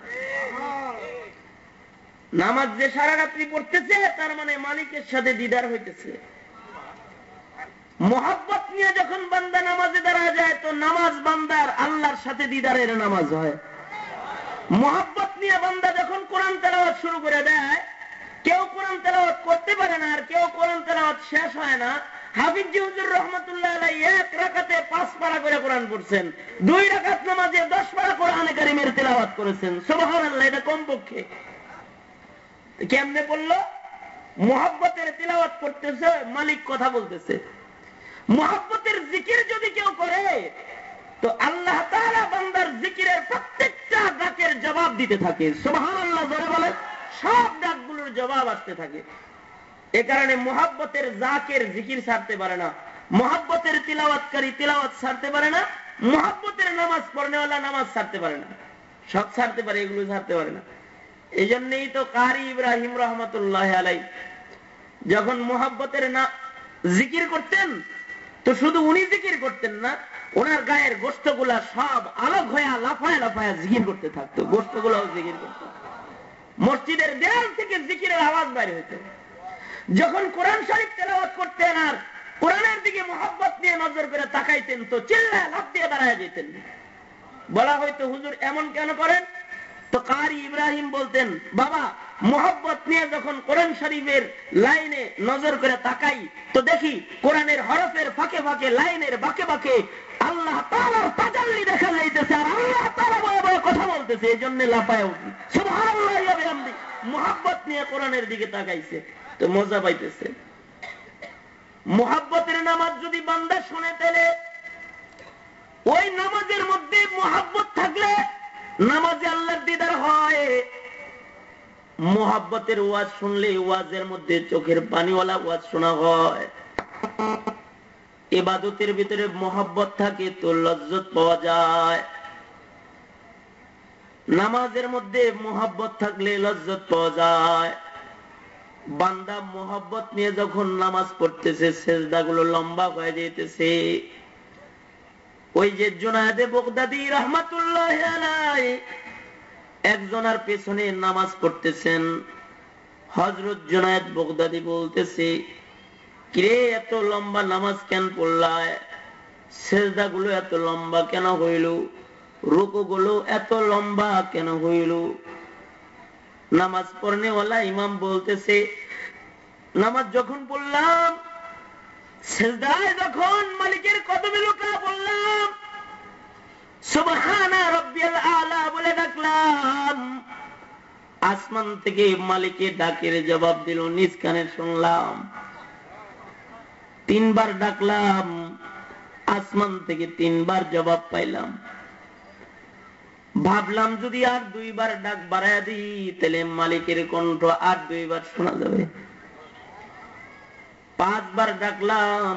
নামাজ যে সারা রাত্রি পড়তেছে, তার মানে মালিকের সাথে দিদার হইতেছে। মোহাব্বত নিয়ে যখন বান্দা নামাজে দাঁড়া যায়, তো নামাজ বান্দার আল্লাহর সাথে দিদারের নামাজ হয়। মোহাব্বত নিয়ে বান্দা যখন কোরআন তেলাওয়াত শুরু করে দেয় কেউ কোরআন তেলাওয়াত করতে পারে না আর কেউ কোরআন তেলাওয়াত শেষ হয় না। হাফিজ রহমতুল্লাহ এক রাখাতে পাঁচ পারা করে কোরআন পড়ছেন। দুই নামাজে দশ পারা তেলাওয়াত করেছেন। সোবাহান কেমনে তেলাওয়াত করতেছে, মালিক কথা বলতেছে। মোহাব্বতের জিকির যদি কেউ করে, তো আল্লাহ তারা বান্দার জিকিরের প্রত্যেকটা ডাকের জবাব দিতে থাকে। সোহান আল্লাহ বলে সব ডাকগুলোর জবাব আসতে থাকে। এ কারণে মোহাব্বতের জাকের জিকির ছাড়তে পারে না। মোহাব্বতের তিলাওয়াতকারী তিলাওয়াত ছাড়তে পারে না। মোহাব্বতের নামাজ পড়নেওয়ালা নামাজ ছাড়তে পারে না। সব ছাড়তে পারে, এগুলো ছাড়তে পারে না। এই জন্যই তো কারি ইব্রাহিম রহমতুল্লাহ আলাই যখন মোহাব্বতের না জিকির করতেন, তো শুধু উনি জিকির করতেন না, ওনার গায়ের গোষ্ঠ সব আলোক হয়ে লাফায় লাফায় জিকির করতে থাকতো। গোষ্ঠ জিকির করত। মসজিদের দেয়াল থেকে জিকিরের আওয়াজ বাইরে হইত। যখন কোরআন শরীফ তেলাওয়াত করতেন আর কোরআনের দিকে মোহাব্বত নিয়ে নজর করে তাকাইতেন, তো চিল্লায় লাভ দিয়ে দাঁড়ায় যেতেন। বলা হয়তো হুজুর, এমন কেন করেন? তো কারি ইব্রাহিম বলতেন, বাবা, মোহাব্বত নিয়ে যখন কোরআন শরীফের লাইনে নজর করে তাকাই, তো দেখি কোরআনের হরফের ফাঁকে ফাঁকে, লাইনের বাকে বাকে আল্লাহ তাজাল্লি দেখা যাইতেছে আর আল্লাহ তালা বয়ে বয়ে কথা বলতেছে এই জন্য লাফায় উঠি। মোহাব্বত নিয়ে কোরআনের দিকে তাকাইছে, তো মজা পাইতেছে। মোহাব্বতের নামাজ যদি বান্দা শুনে তাহলে ওই নামাজের মধ্যে মোহাব্বত থাকলে নামাজে আল্লাহর দিদার হয়। মোহাব্বতের ওয়াজ শুনলে ওয়াজের মধ্যে চোখের পানিওয়ালা ওয়াজ শোনা হয়। এবাদতের ভিতরে মোহাব্বত থাকে তো লজ্জত পাওয়া যায়। নামাজের মধ্যে মোহাব্বত থাকলে লজ্জত পাওয়া যায়। বান্দা মোহাব্বত নিয়ে যখন নামাজ পড়তেছে সেজদা গুলো লম্বা হয়ে যেতেছে ওই যে জোনায়দে বগদাদি রহমাতুল্লাহ একজনার পেছনে নামাজ পড়তেছেন। হজরত জোনায়দ বগদাদি বলতেছে কিরে এত লম্বা নামাজ কেন পড়লায়? গুলো এত লম্বা কেন হইল? রুকু গুলো এত লম্বা কেন হইল? নামাজ পড়নেওয়ালা ইমাম বলতেছে, নামাজ যখন পড়লাম, সেজদায় যখন মালিকের কদমে লোকা বললাম সুবহানা আসমান থেকে মালিকের ডাকের জবাব দিল, নিজ কানে শুনলাম। তিনবার ডাকলাম, আসমান থেকে তিনবার জবাব পাইলাম। ভাবলাম যদি আর দুইবার ডাক বাড়ায় দিই, তাহলে মালিকের কণ্ঠ আর দুইবার শোনা যাবে। পাঁচবার ডাকলাম,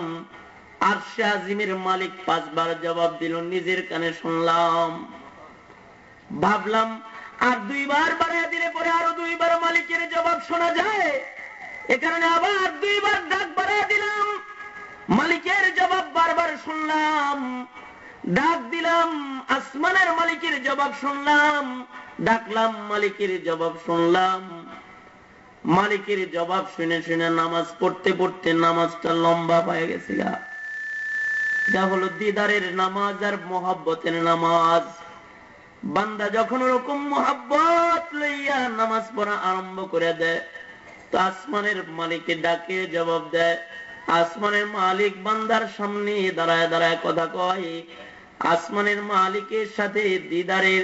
আর আজিমের মালিক পাঁচবার জবাব দিল, নিজের কানে শুনলাম। ভাবলাম, আর দুইবার বাড়ায় দিলে পরে আরও দুইবার মালিকের জবাব শোনা যায়। এ কারণে আবার দুইবার ডাক বাড়ায় দিলাম। মালিকের জবাব বারবার শুনলাম। ডাক দিলাম, আসমানের মালিকের জবাব শুনলাম। ডাকলাম, মালিকের জবাব শুনলাম। মালিকের জবাব শুনে শুনে নামাজ পড়তে পড়তে নামাজটা লম্বা পায়ে গেছে যা হলো দিদারের নামাজ আর মোহাব্বতের নামাজ। বান্দা যখন ওরকম মোহাব্বত লইয়া নামাজ পড়া আরম্ভ করে দেয়, তো আসমানের মালিকের ডাকে, জবাব দেয় আসমানের মালিক বান্দার সামনে দাঁড়ায় দাঁড়ায় কথা কয়। আসমানের মালিকের সাথে দিদারের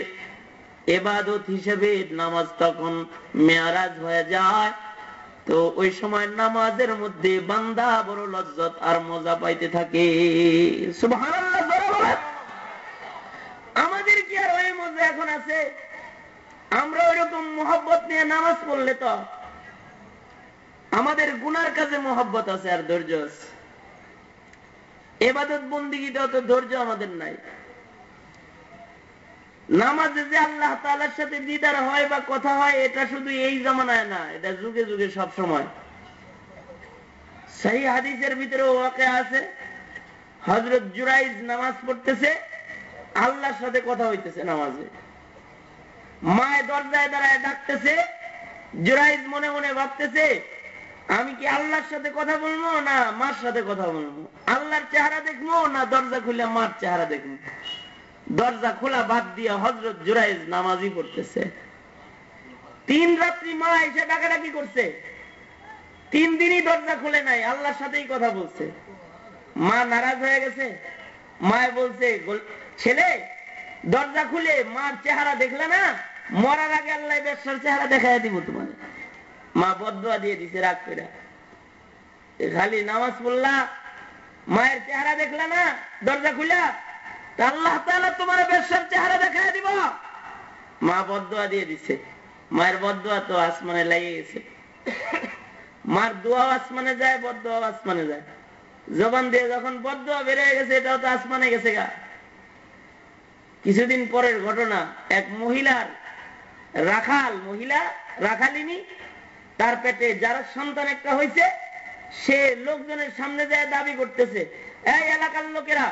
এবাদত হিসেবে নামাজ তখন মেয়ারাজ হয়ে যায়। তো ওই সময় নামাজের মধ্যে বান্দা বড় লজ্জত আর মজা পাইতে থাকে। আমাদের কি আর ওই মজা এখন আছে? আমরা ওইরকম মোহব্বত নিয়ে নামাজ পড়লে তো আমাদের গুনার কাছে মোহব্বত আছে আর ধৈর্য আছে। এবাদত বন্দিগিটা তো ধৈর্য আমাদের নাই। নামাজে যে আল্লাহ তালার সাথে দিদার হয় বা কথা হয়, এটা শুধু এই জমানায় না, এটা যুগে যুগে সব সময়। সেই হাদিসের ভিতরে ওকে আছে হজরত জুরাইজ নামাজ পড়তেছে, আল্লাহর সাথে কথা হইতেছে নামাজে। মায় দরজায় দাঁড়ায় ডাকতেছে, জুরাইজ মনে মনে ভাবতেছে আমি কি আল্লাহর সাথে কথা বলব না মার সাথে কথা বলব? আল্লাহর চেহারা দেখব না দরজা খুলে মার চেহারা দেখব? দরজা খোলা বাদ দিয়ে হজরত জুরাইজ নামাজি পড়তেছে। তিন রাত্রি মা এসে ডাকাডাকি করছে। তিন দিনই দরজা খুলে নাই, আল্লাহর সাথেই কথা বলছে। মা নারাজ হয়ে গেছে। মায় বলছে ছেলে, দরজা খুলে মার চেহারা দেখলে না, মরার আগে আল্লাহ ব্যবসার চেহারা দেখাই দিব তোমার। মা বদুয়া দিয়ে দিছে রাগ করে খালি নামাজ পড়লা, মায়ের চেহারা দেখলা না, দরজা খুলা আল্লাহ তালা তোমার ব্যবসার চেহারা দেখায় দিব। মা বদুয়া দিয়ে দিছে। মায়ের বদুয়া তো আসমানে লাগিয়ে গেছে। মার দোয়া আসমানে যায় বদুয়া আসমানে যায়। জবান দিয়ে যখন বদুয়া বেড়ে গেছে, এটাও তো আসমানে গেছে গা। কিছুদিন পরের ঘটনা, এক মহিলার রাখাল, মহিলা রাখালিনী তার পেটে যার সন্তান একটা হয়েছে, সে লোকজনের সামনে যায় দাবি করতেছে। এই এলাকার লোকেরা,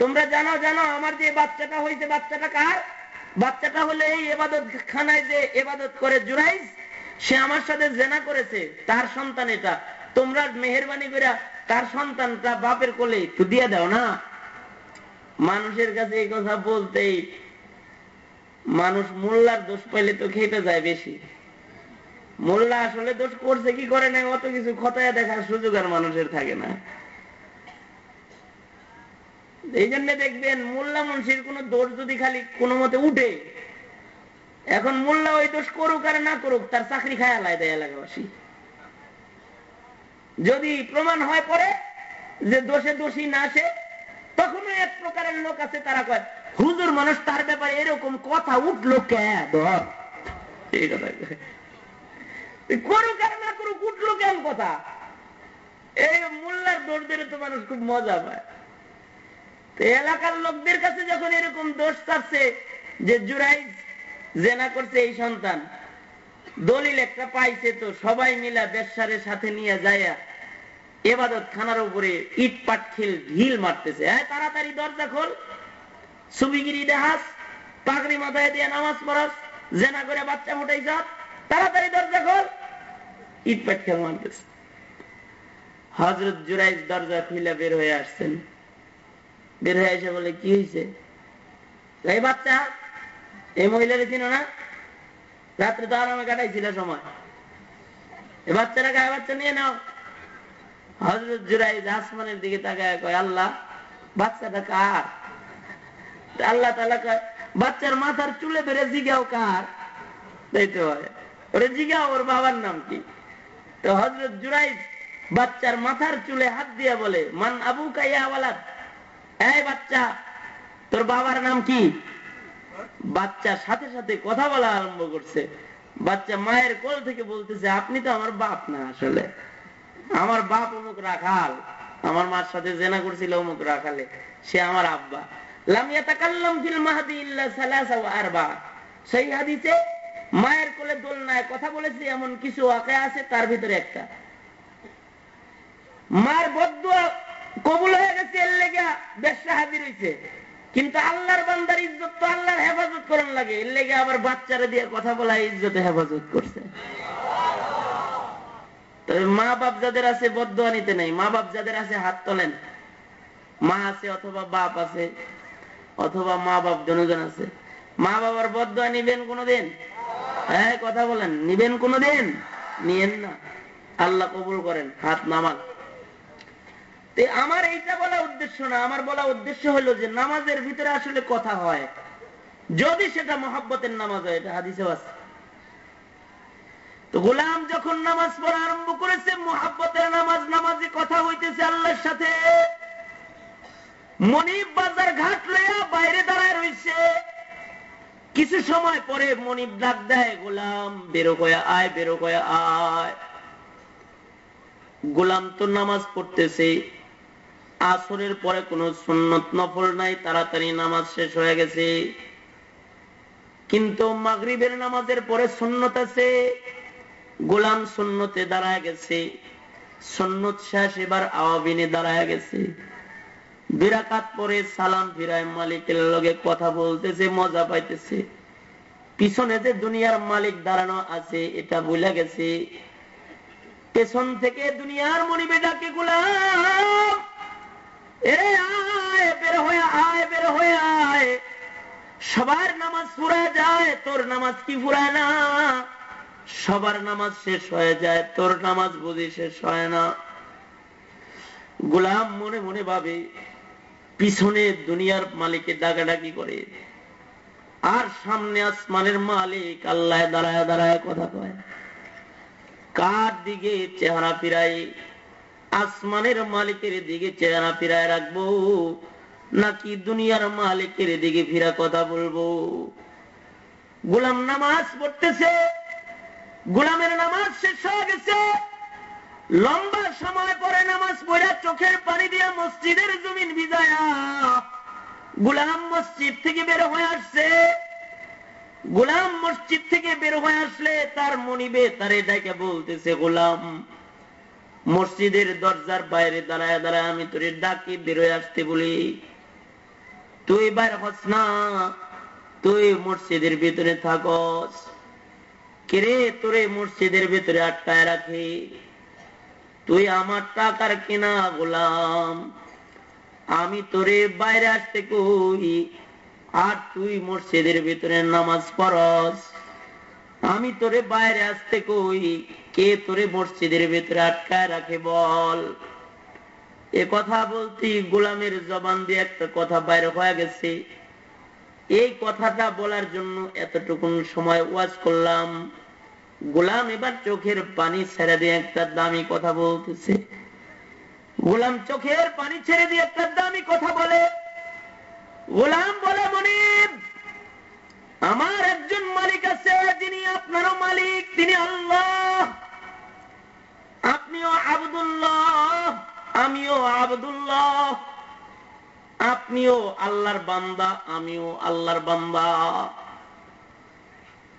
তোমরা জানো জানো, আমার যে বাচ্চাটা হয়েছে, বাচ্চাটা কার? বাচ্চাটা হলে এই এবাদত খানায় যে এবাদত করে জুরাইজ সে আমার সাথে জেনা করেছে, তার সন্তান এটা। তোমরা মেহরবানি করে তার সন্তানটা বাপের কোলে একটু দিয়ে দাও না। মানুষের কাছে এই কথা বলতেই মানুষ মোল্লার দোষ পাইলে তো খেতে যায় বেশি। মোল্লা আসলে দোষ করছে, কি করে না? অত কিছু খতায় দেখার সুযোগ আর মানুষের থাকে না। এই জন্য দেখবেন, মোল্লা মুন্সির কোন দোষ যদি খালি কোনো মতে উঠে, এখন মোল্লা ওই দোষ করুক আর না করুক, তার চাকরি খায় আলায় দেয় এলাকাবাসী। যদি প্রমাণ হয় পরে যে দোষে দোষী না আসে তখনও এক প্রকারের লোক আছে, তারা কয়, হুজুর, মানুষ তার ব্যাপারে এরকম কথা উঠল কে ধর এই কথা। করুক আর না করুক, উঠল কেন কথা? এই মোল্লার দোষ দিলে তো মানুষ খুব মজা পায়। এলাকার লোকদের কাছে যখন এরকম দোষ চাচ্ছে যে জুরাইজ জেনা করছে এই সন্তান, দলিল একটা পাইছে তো সবাই মিলা বেশারের সাথে নিয়ে যায় এবাদত খানার উপরে ইট, পাটখিল, ঢিল মারতেছে। হ্যাঁ তাড়াতাড়ি দরজা খোল, সুবিগিরি দেহাস, পাগড়ি মাথায় দিয়ে নামাজ পড়াস, জেনা করে বাচ্চা ফুটাই যা তাড়াতাড়ি দরজা খোল। ইট পাটখিল মারতেছে হজরত জুরাইজ দরজা খুলে বের হয়ে আসছেন। বের হয়ে এসে বলে, কি হয়েছে এই বাচ্চা, এই মহিলার চিনো না? রাত্রে তো আরামে কাটাইছিল সময়। এই বাচ্চারা গায়ে বাচ্চা নিয়ে নাও। হজরত জুরাই আসমানের দিকে তাকায় কয়, আল্লাহ, বাচ্চাটা কার? আল্লাহ তালা কয়, বাচ্চার মাথার চুলে ধরে জিগাও কার? দেখতে হয়। ওরে বাবার নাম কি? তো হজরত জুরাই বাচ্চার মাথার চুলে হাত দিয়া বলে, মান আবু এই বাচ্চা, তোর বাবার নাম কি? সাথে সাথে কথা বলা আরম্ভ করছে। বাচ্চা মায়ের কোল থেকে বলতেছে, আপনি তো আমার বাপ না আসলে। আমার বাপ অমুক রাখাল। আমার মার সাথে জেনা করছিল অমুক রাখালে। সে আমার আব্বা। লামিয়া তাকাল্লাম কিল মাহাদি ইল্লা সালাসা ওয়া সেই হাদিসে মায়ের কোলে দোলনায় কথা বলেছে, এমন কিছু আঁকে আছে, তার ভিতরে একটা। মার বদ্ধ কবুল হয়ে গেছে, এর লেগে ব্যবসা হাজির হয়েছে কিন্তু আল্লাহর বান্দার ইজ্জত তো আল্লাহর হেফাজত করার লাগে, এর লেগে আবার বাচ্চারা দিয়ে কথা বলা ইজ্জতে হেফাজত করছে। মা বাপ যাদের আছে বদ্ধ নিতে নেই মা বাপ যাদের আছে, হাত তোলেন। মা আছে অথবা বাপ আছে, অথবা মা বাপ দুজন আছে। মা বাবার বদ্ধ নিবেন কোনদিন? হ্যাঁ কথা বলেন। নিবেন নিয়েন না। আল্লাহ কবুল করেন, হাত আমার এইটা বলা উদ্দেশ্য না, আমার বলা উদ্দেশ্য হলো যে নামাজের ভিতরে আসলে কথা হয়। যদি সেটা মহাব্বতের নামাজ হয়, এটা হাদিসে আছে। তো গোলাম যখন নামাজ পড়া আরম্ভ করেছে, মহাব্বতের নামাজ, নামাজে কথা হইতেছে আল্লাহর সাথে। মনিব বাজার ঘাট লইয়া বাইরে দাঁড়ায় রয়েছে কিছু সময় পরে মনিব ডাক দেয়, গোলাম, বেরো কয়া আয়, বেরো কয়া আয়। গোলাম তো নামাজ পড়তেছে। আসরের পরে কোন সুন্নত নফল নাই, তাড়াতাড়ি নামাজ শেষ হয়ে গেছে। কিন্তু মাগরিবের নামাজের পরে সুন্নত আছে। গোলাম সুন্নতে দাঁড়ায় গেছে। সন্ন্যত শেষ এবার আওয়াবিনে দাঁড়ায় গেছে। বিরাকাত পরে সালাম ফিরায় মালিকের লগে কথা বলতেছে, মজা পাইতেছে। পিছনে যে দুনিয়ার মালিক দাঁড়ানো আছে, এটা বলে গেছে, পেছন থেকে দুনিয়ার মনিবে ডাকে গোলাম সবার নামাজ পুরা যায়, তোর নামাজ কি ফুরায় না? সবার নামাজ শেষ হয়ে যায়, তোর নামাজ বুঝি শেষ হয় না। গোলাম মনে মনে ভাবে পিছনে দুনিয়ার মালিকে ডাকাডাকি করে। আর সামনে আসমানের মালিক আল্লাহ দাঁড়ায় দাঁড়ায় কথা কয়। কার দিকে চেহারা ফিরাই? আসমানের মালিকের দিকে চেহারা ফিরায় রাখব? নাকি দুনিয়ার মালিকের দিকে ফিরা কথা বলব? গোলাম নামাজ পড়তেছে, গোলামের নামাজ শেষ হয়ে গেছে। লম্বা সময় পরে নামাজ পড়া চোখের পানি দিয়া মসজিদের জমিন ভিজায়া গোলাম মসজিদ থেকে বের হয়ে আসছে। গোলাম মসজিদ থেকে বের হয়ে আসলে তার মনিবে তারে ডাকে বলতেছে, গোলাম, মসজিদের দরজার বাইরে দাঁড়ায় দাঁড়ায় আমি তোর ডাকি বেরোয় আসতে বলি। তুই বাইরে হস না, তুই মসজিদের ভিতরে থাকস। কেরে তোরে মসজিদের ভিতরে আটকায় রাখি? তুই আমার টাকার কেনা গোলাম। আমি তোরে বাইরে আসতে কই, আর তুই মসজিদের ভিতরে নামাজ পড়স। আমি তোরে বাইরে আসতে কই, কে তোরে মসজিদের ভিতরে আটকায় রাখে বল। এ কথা বলতি গোলামের জবান দিয়ে একটা কথা বাইরে হয়ে গেছে। এই কথাটা বলার জন্য এতটুকুন সময় ওয়াজ করলাম। গোলাম এবার চোখের পানি ছেড়ে দিয়ে একটা দামি কথা বলতেছে। গোলাম চোখের পানি ছেড়ে দিয়ে একটা দামি কথা বলে। গোলাম বলে, মনিব, আমার একজন মালিক আছে, যিনি আপনারও মালিক, তিনি আল্লাহ। আপনিও আবদুল্লাহ, আমিও আবদুল্লাহ। আপনিও আল্লাহর বান্দা, আমিও আল্লাহর বান্দা।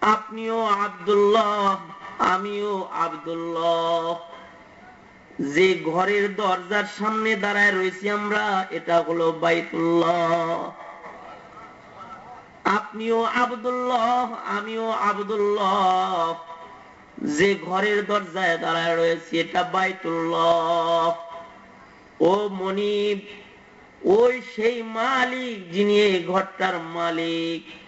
আপনিও আবদুল্লাহ, আমিও আবদুল্লাহ। যে ঘরের দরজার সামনে দাঁড়ায় রয়েছি আমরা, এটা হলো বাইতুল্লাহ। আপনিও আবদুল্লাহ, আমিও আবদুল্লাহ। যে ঘরের দরজায় দাঁড়ায় রয়েছে, এটা বাইতুল্লাহ। ও মনিব, ওই সেই মালিক যিনি এই ঘরটার মালিক।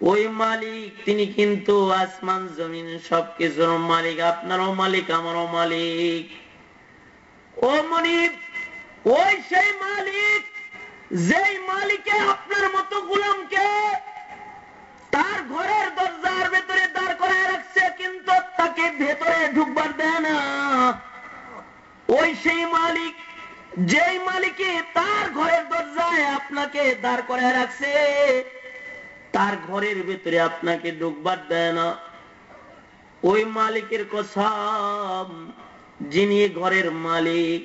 ওই মালিক, তিনি কিন্তু আসমান, জমিন, সবকিছুর মালিক, আপনারও মালিক, আমারও মালিক। ও মনিপ ওই সেই মালিক, যেই মালিকে আপনার মতো গুলামকে তার ঘরের দরজার ভেতরে দাঁড় করায় রাখছে, কিন্তু তাকে ভেতরে ঢুকবার দেয় না। ওই সেই মালিক, যেই মালিকে তার ঘরের দরজায় আপনাকে দাঁড় করায় রাখছে তার ঘরের ভেতরে আপনাকে ঢুকবার দেয় না। ওই মালিকের কসম যিনি ঘরের মালিক,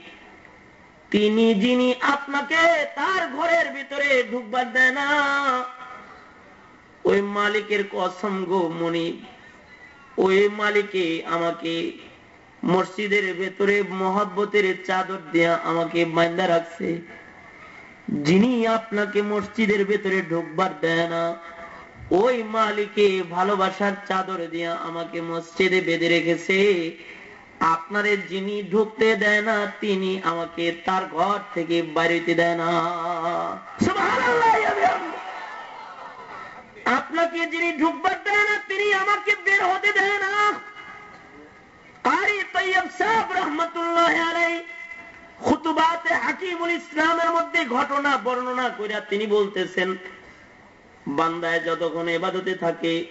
তিনি যিনি আপনাকে তার ঘরের ভিতরে ঢুকবার দেয় না। ওই মালিকের কসম গো মনি, ওই মালিকে আমাকে মসজিদের ভেতরে মহব্বতের চাদর দিয়া আমাকে বান্ধা রাখছে। যিনি আপনাকে মসজিদের ভেতরে ঢুকবার দেয় না। ওই মালিকে ভালোবাসার চাদর দিয়া আমাকে মসজিদে বেঁধে রেখেছে। আপনারে যিনি ঢুকতে দেয় না, তিনি আমাকে তার ঘর থেকে বাড়িতে দেয় না। আপনাকে যিনি ঢুকবার দেয় না, তিনি আমাকে বের হতে দেয় না। আরে তৈয়ব সাহেব রহমতুল্লাহ খুতুবাতে হাকিমুল ইসলামের মধ্যে ঘটনা বর্ণনা করিয়া তিনি বলতেছেন বান্দায় যতক্ষণ এবাদতে থাকে,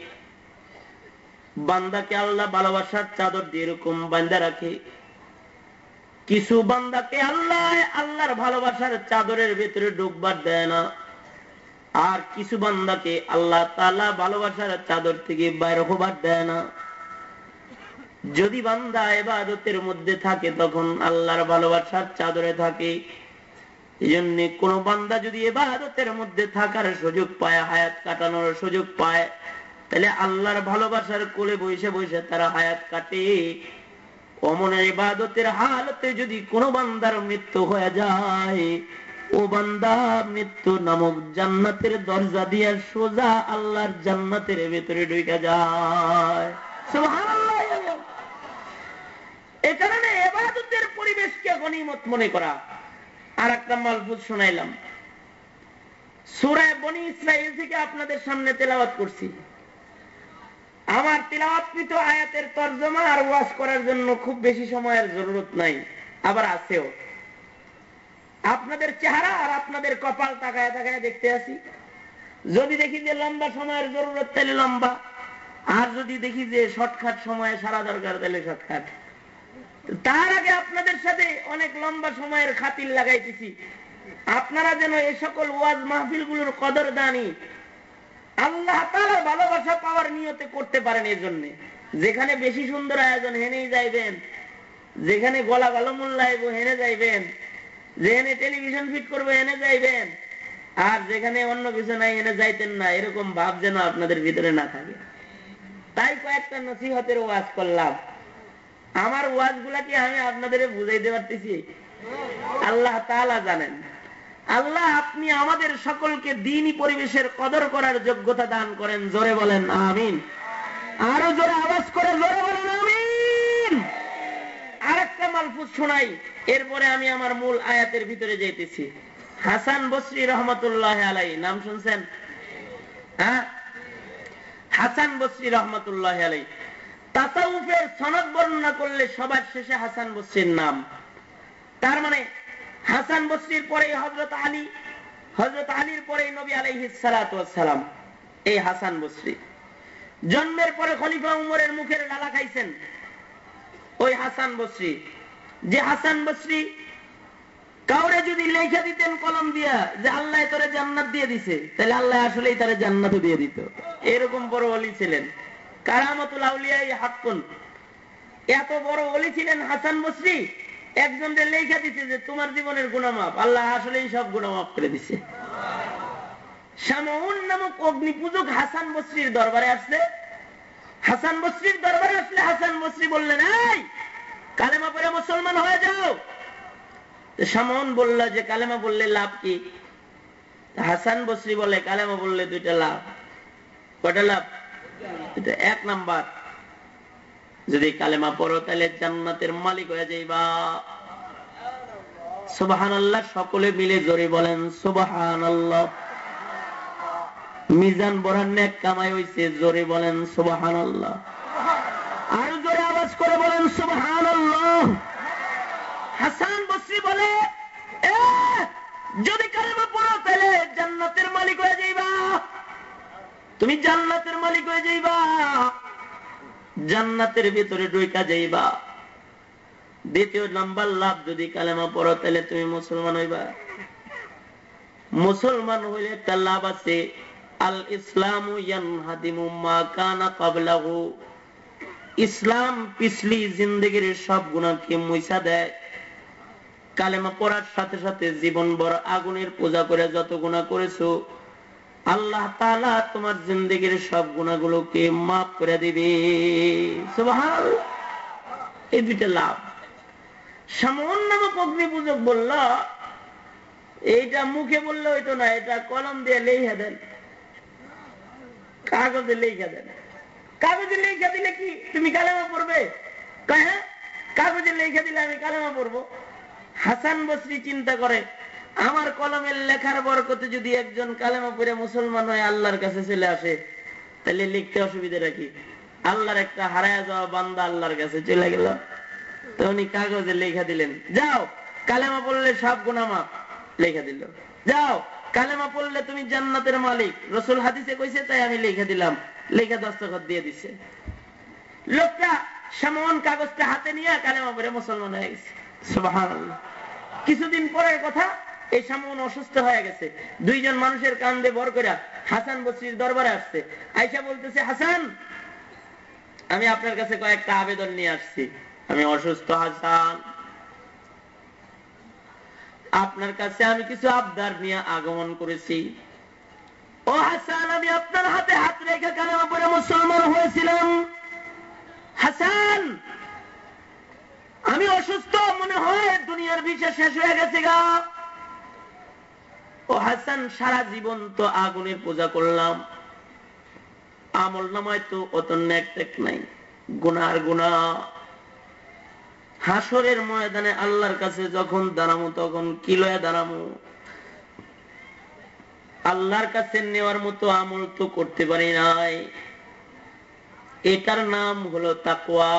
বান্দাকে আল্লাহ ভালোবাসার চাদর দিয়ে এরকম বান্দা রাখে। কিছু বান্দাকে আল্লাহ, আল্লাহর ভালোবাসার চাদরের ভেতরে ঢুকবার দেয় না। আর কিছু বান্দাকে আল্লাহ তালা ভালোবাসার চাদর থেকে বাইর হবার দেয় না। যদি বান্দা এবাদতের মধ্যে থাকে, তখন আল্লাহর ভালোবাসার চাদরে থাকে। এই কোন বান্দা যদি এবাদতের মধ্যে থাকার সুযোগ পায়, হায়াত কাটানোর সুযোগ পায়, তাহলে আল্লাহর ভালোবাসার কোলে বসে বসে তারা হায়াত কাটে। অমনের ইবাদতের হালতে যদি কোন বান্দার মৃত্যু হয়ে যায়, ও বান্দা মৃত্যু নামক জান্নাতের দরজা দিয়ে সোজা আল্লাহর জান্নাতের ভেতরে ঢুকে যায়। এ কারণে এবাদতের পরিবেশকে গণিমত মনে করা। আর একটা মালফুজ শোনাইলাম। সুরায় বনি ইসরায়েল থেকে আপনাদের সামনে তেলাওয়াত করছি। আমার তিলাওয়াতকৃত আয়াতের তর্জমা আর ওয়াজ করার জন্য খুব বেশি সময়ের জরুরত নাই, আবার আছেও। আপনাদের চেহারা আর আপনাদের কপাল তাকায় তাকায় দেখতে আসি। যদি দেখি যে লম্বা সময়ের জরুরত, তাহলে লম্বা। আর যদি দেখি যে শর্টকাট সময়ে সারা দরকার, তাহলে শর্টকাট। তার আগে আপনাদের সাথে অনেক লম্বা সময়ের খাতির লাগাইতেছি। আপনারা যেন এ সকল ওয়াজ মাহফিলগুলোর কদর দানি আল্লাহ তালার ভালোবাসা পাওয়ার নিয়তে করতে পারেন এই জন্য যেখানে বেশি সুন্দর আয়োজন হেনেই যাইবেন, যেখানে গলা ভালো মূল্যায়ব হেনে যাইবেন, যেখানে টেলিভিশন ফিট করব এনে যাইবেন, আর যেখানে অন্য কিছু নাই এনে যাইতেন না, এরকম ভাব যেন আপনাদের ভিতরে না থাকে। তাই কয়েকটা নসিহতের ওয়াজ করলাম। আমার ওয়াজগুলা কি আমি আপনাদের বুঝাইতে পারতেছি? আল্লাহ তালা জানেন। আল্লাহ আপনি আমাদের সকলকে দিনই পরিবেশের কদর করার যোগ্যতা দান করেন, জোরে বলেন, আমিন। আরও জোরে আওয়াজ করে জোরে বলেন, আমিন। আরেকটা মালফুজ শোনাই, এরপরে আমি আমার মূল আয়াতের ভিতরে যেতেছি হাসান বসরি রহমতুল্লাহ আলাই নাম শুনছেন? হ্যাঁ? হাসান বসরি রহমতুল্লাহ আলাই তাসাউফের সনদ বর্ণনা করলে সবার শেষে হাসান বসরির নাম। তার মানে হাসান বসরির পরে হজরত আলী হজরত আলীর পরে নবী আলাইহিসালাম এই হাসান বসরি। জন্মের পরে খলিফা উমরের মুখের লালা খাইছেন ওই হাসান বসরি। যে হাসান বসরি কাউরে যদি লেখা দিতেন কলম দিয়া যে আল্লাহ তোরে জান্নাত দিয়ে দিছে, তাহলে আল্লাহ আসলেই তারা জান্নাত দিয়ে দিত। এরকম বড় অলি ছিলেন। কারামতুল আউলিয়া হাক্কুন। এত বড় অলি ছিলেন হাসান লেখা দিছে যে, তোমার জীবনের গুণামাপ, আল্লাহ আসলেই সব গুণামাপ করে দিছে। নামক অগ্নি হাসান দরবারে হাসান দরবারে আসলে হাসান বললেন, এই, কালেমা পরে মুসলমান হয়ে যাও। যে, কালেমা বললে লাভ কি? হাসান বসরি বলে, কালেমা বললে দুইটা লাভ। কটা লাভ? এক নাম্বার। যদি কালেমা পড়ো, তাহলে জান্নাতের মালিক হয়ে যাইবা। সুবাহান আল্লাহ সকলে মিলে জোরে বলেন সুবাহান আল্লাহ মিজান বরান এক কামাই হয়েছে জোরে বলেন সুবাহান আল্লাহ আর জোরে আওয়াজ করে বলেন সুবাহান আল্লাহ হাসান বসরি বলে যদি কালেমা পড়ো, তাহলে জান্নাতের মালিক হয়ে যাইবা। তুমি জান্নাতের মালিক হয়ে যাইবা। জান্নাতের ভিতরে ডইকা যাইবা। দ্বিতীয় নাম্বার লাভ যদি কালেমা পড়ো, তাহলে তুমি মুসলমান হইবা। মুসলমান হইলে একটা লাভ আছে, আল ইসলাম ইসলাম পিছলি জিন্দগির সব গুণাকে মুইসা দেয়। কালেমা পড়ার সাথে সাথে জীবন বড় আগুনের পূজা করে যত গুণা করেছ আল্লাহ তালা তোমার জিন্দগির সব গুণাগুলোকে মাফ করে দিবে। এই দুইটা লাভ। সামান্য অগ্নি পূজক বলল, এইটা মুখে বললে হইতো না, এটা কলম দিয়ে লেখা দেন। কাগজে লেখা দেন। কাগজে লেখা দিলে কি? তুমি কালেমা পড়বে? হ্যাঁ কাগজে লেখা দিলে আমি কালেমা পড়ব। হাসান বসরি চিন্তা করে আমার কলমের লেখার বরকতে যদি একজন কালেমা পড়ে মুসলমান হয় আল্লাহর কাছে চলে আসে, তাহলে লিখতে অসুবিধা রাখি আল্লাহর একটা হারায় যাওয়া বান্দা আল্লাহর কাছে চলে গেল। তো উনি কাগজে লেখা দিলেন, যাও, কালেমা পড়লে সব গুণামা লেখা দিল, যাও, কালেমা পড়লে তুমি জান্নাতের মালিক। রসুল হাদিসে কইছে, তাই আমি লিখে দিলাম। লেখা দস্তখত দিয়ে দিছে। লোকটা সামন কাগজটা হাতে নিয়ে কালেমা পরে মুসলমান হয়ে গেছে। কিছুদিন পরের কথা এই সামন অসুস্থ হয়ে গেছে। দুইজন মানুষের কান্দে বর করে হাসান বসরির দরবারে আসছে। আইসা বলতেছে, হাসান, আমি আপনার কাছে কয়েকটা আবেদন নিয়ে আসছি। আমি অসুস্থ, হাসান। আপনার কাছে আমি কিছু আবদার নিয়ে আগমন করেছি। ও হাসান, আমি আপনার হাতে হাত রেখে কালেমা পরে মুসলমান হয়েছিলাম। হাসান, আমি অসুস্থ মনে হয়, দুনিয়ার বিষয় শেষ হয়ে গেছে গা। ও হাসান সারা জীবন তো আগুনের পূজা করলাম। আমল নামায় তো অত ন্যাক নাই। গুনার গুণা। হাসরের ময়দানে আল্লাহর কাছে যখন দাঁড়ামো, তখন কি কিলয়ে দাঁড়ামো? আল্লাহর কাছে নেওয়ার মতো আমল তো করতে পারি নাই। এটার নাম হলো তাকুয়া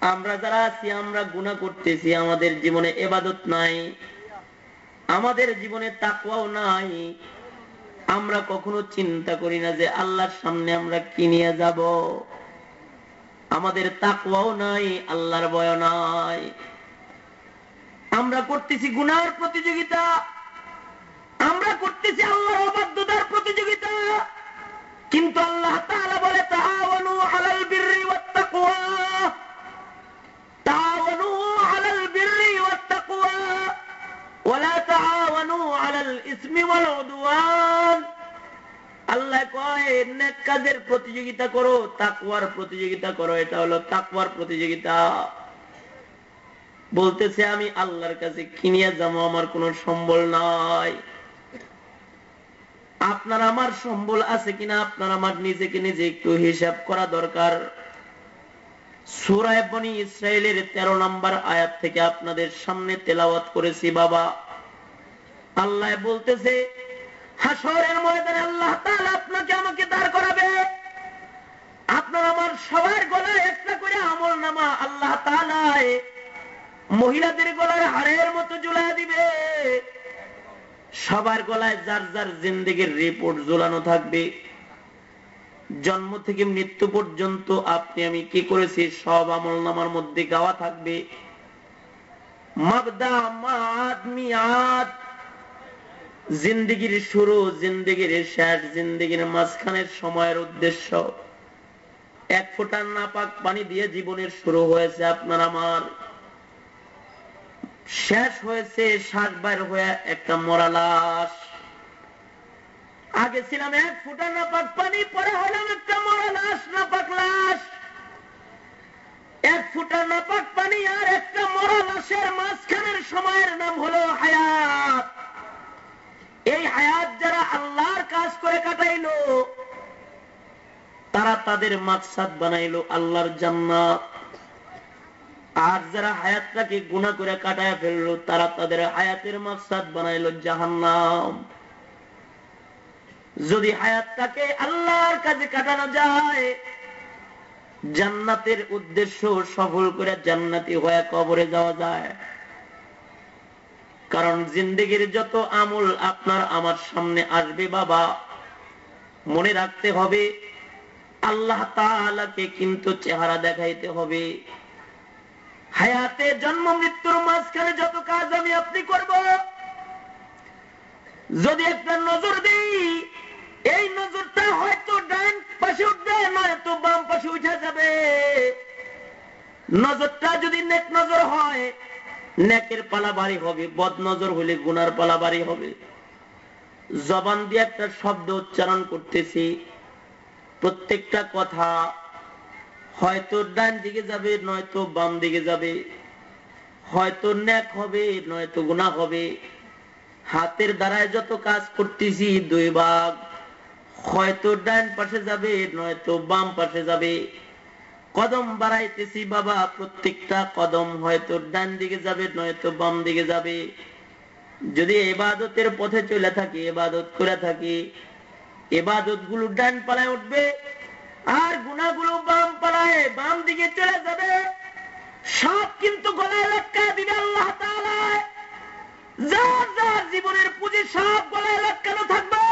আমরা যারা আছি, আমরা গুণা করতেছি, আমাদের জীবনে এবাদত নাই। আমাদের জীবনে তাকুয়াও নাই। আমরা কখনো চিন্তা করি না যে আল্লাহর সামনে আমরা কি নিয়ে যাব। আমাদের তাকুয়াও নাই, আল্লাহর বয় নাই। আমরা করতেছি গুনার প্রতিযোগিতা। আমরা করতেছি আল্লাহর অবাধ্যতার প্রতিযোগিতা। কিন্তু আল্লাহ তাআলা বলে, তাআওয়ানু আলাল বিররি ওয়াত আলাল বিররি ওয়াত আল্লাহ কয় কাজের প্রতিযোগিতা করো তাকুয়ার প্রতিযোগিতা করো, এটা হলো তাকুয়ার প্রতিযোগিতা। বলতেছে, আমি আল্লাহর কাছে কিনিয়া যাব, আমার কোন সম্বল নাই। আপনার আমার সম্বল আছে কিনা, আপনার আমার নিজেকে নিজে একটু হিসাব করা দরকার। সুরায় বনি ইসরায়েলের তেরো নম্বর আয়াত থেকে আপনাদের সামনে তেলাওয়াত করেছি, বাবা। আল্লাহ বলতেছে হাসরের ময়দানে আল্লাহ তাআলা আপনাকে আমাকে দাঁড় করাবে। আপনার আমার সবার গলায় একটা করে আল্লাহ তাআলা মহিলাদের গলায় হাড়ের মতো ঝুলা দিবে। সবার গলায় যার যার জিন্দগির রিপোর্ট ঝুলানো থাকবে। জন্ম থেকে মৃত্যু পর্যন্ত আপনি আমি কি করেছি? সব আমল নামার মধ্যে গাওয়া থাকবে। জিন্দগির শুরু, জিন্দগির শেষ, জিন্দগির মাঝখানের সময়ের উদ্দেশ্য। এক ফোটার নাপাক পানি দিয়ে জীবনের শুরু হয়েছে আপনার আমার। শেষ হয়েছে, শ্বাস বাইর হয়ে একটা মরা লাশ। আগে ছিলাম এক ফুটা নাপাক, পানি পরে হলাম একটা মরা লাশ, নাপাক লাশ। এক ফুটা নাপাক পানি আর একটা মরা লাশের মাঝখানের সময়ের নাম হলো হায়াত। এই হায়াত যারা আল্লাহর কাজ করে কাটাইলো, তারা তাদের মাকসাদ বানাইলো আল্লাহর জান্নাত। আর যারা হায়াতটাকে গুণা করে কাটায় ফেলল, তারা তাদের হায়াতের মাকসাদ বানাইলো জাহান্নাম। যদি হায়াতটাকে আল্লাহর কাজে কাটানো যায়। জান্নাতের উদ্দেশ্য সফল করে জান্নাতি হয়ে কবরে যাওয়া যায়। কারণ জিন্দগির যত আমল আপনার আমার সামনে আসবে, বাবা, মনে রাখতে হবে, আল্লাহ তাআলাকে কিন্তু চেহারা দেখাইতে হবে। হায়াতে জন্ম, মৃত্যুর মাঝখানে যত কাজ আমি আপনি করব, যদি একটা নজর দিই এই নজরটা হয়তো ডান পাশে উঠবে, নয়তো বাম পাশে উঠে যাবে। নজরটা যদি নেক নজর হয়, নেকের পালা বাড়ি হবে বদ নজর হলে গুনার পালা বাড়ি হবে। জবান দিয়ে একটা শব্দ উচ্চারণ করতেছি। প্রত্যেকটা কথা হয়তো ডান দিকে যাবে, নয়তো বাম দিকে যাবে। হয়তো ন্যাক হবে, নয়তো গুণা হবে। হাতের দ্বারায় যত কাজ করতেছি, দুই ভাগ। হয়তো ডান পাশে যাবে, নয়তো বাম পাশে যাবে। কদম বাড়াইতেছি, বাবা, প্রত্যেকটা কদম হয়তো ডান দিকে যাবে, নয়তো বাম দিকে যাবে। যদি এবাদতের পথে চলে থাকি, এবাদত করে থাকি এবাদতগুলো ডান পালায় উঠবে, আর গুণাগুলো বাম পালায় বাম দিকে চলে যাবে। সব কিন্তু গলায় লটকা দিবে আল্লাহ যার যার জীবনের পুঁজি সব গলায় লটকানো থাকবে।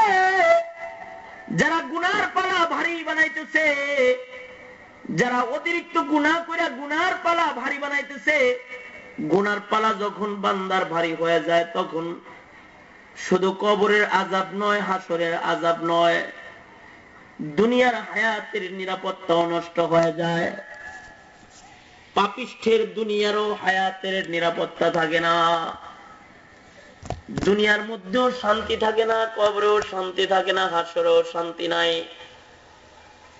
যারা গুনার পালা ভারী বানাইতেছে, যারা অতিরিক্ত গুণা করে গুনার পালা ভারী বানাইতেছে, গুনার পালা যখন বান্দার ভারী হয়ে যায়, তখন শুধু কবরের আজাব নয়, হাসরের আজাব নয়, দুনিয়ার হায়াতের নিরাপত্তাও নষ্ট হয়ে যায়। পাপিষ্ঠের দুনিয়ারও হায়াতের নিরাপত্তা থাকে না। দুনিয়ার মধ্যেও শান্তি থাকে না, কবরেও শান্তি থাকে না, হাসরেও শান্তি নাই।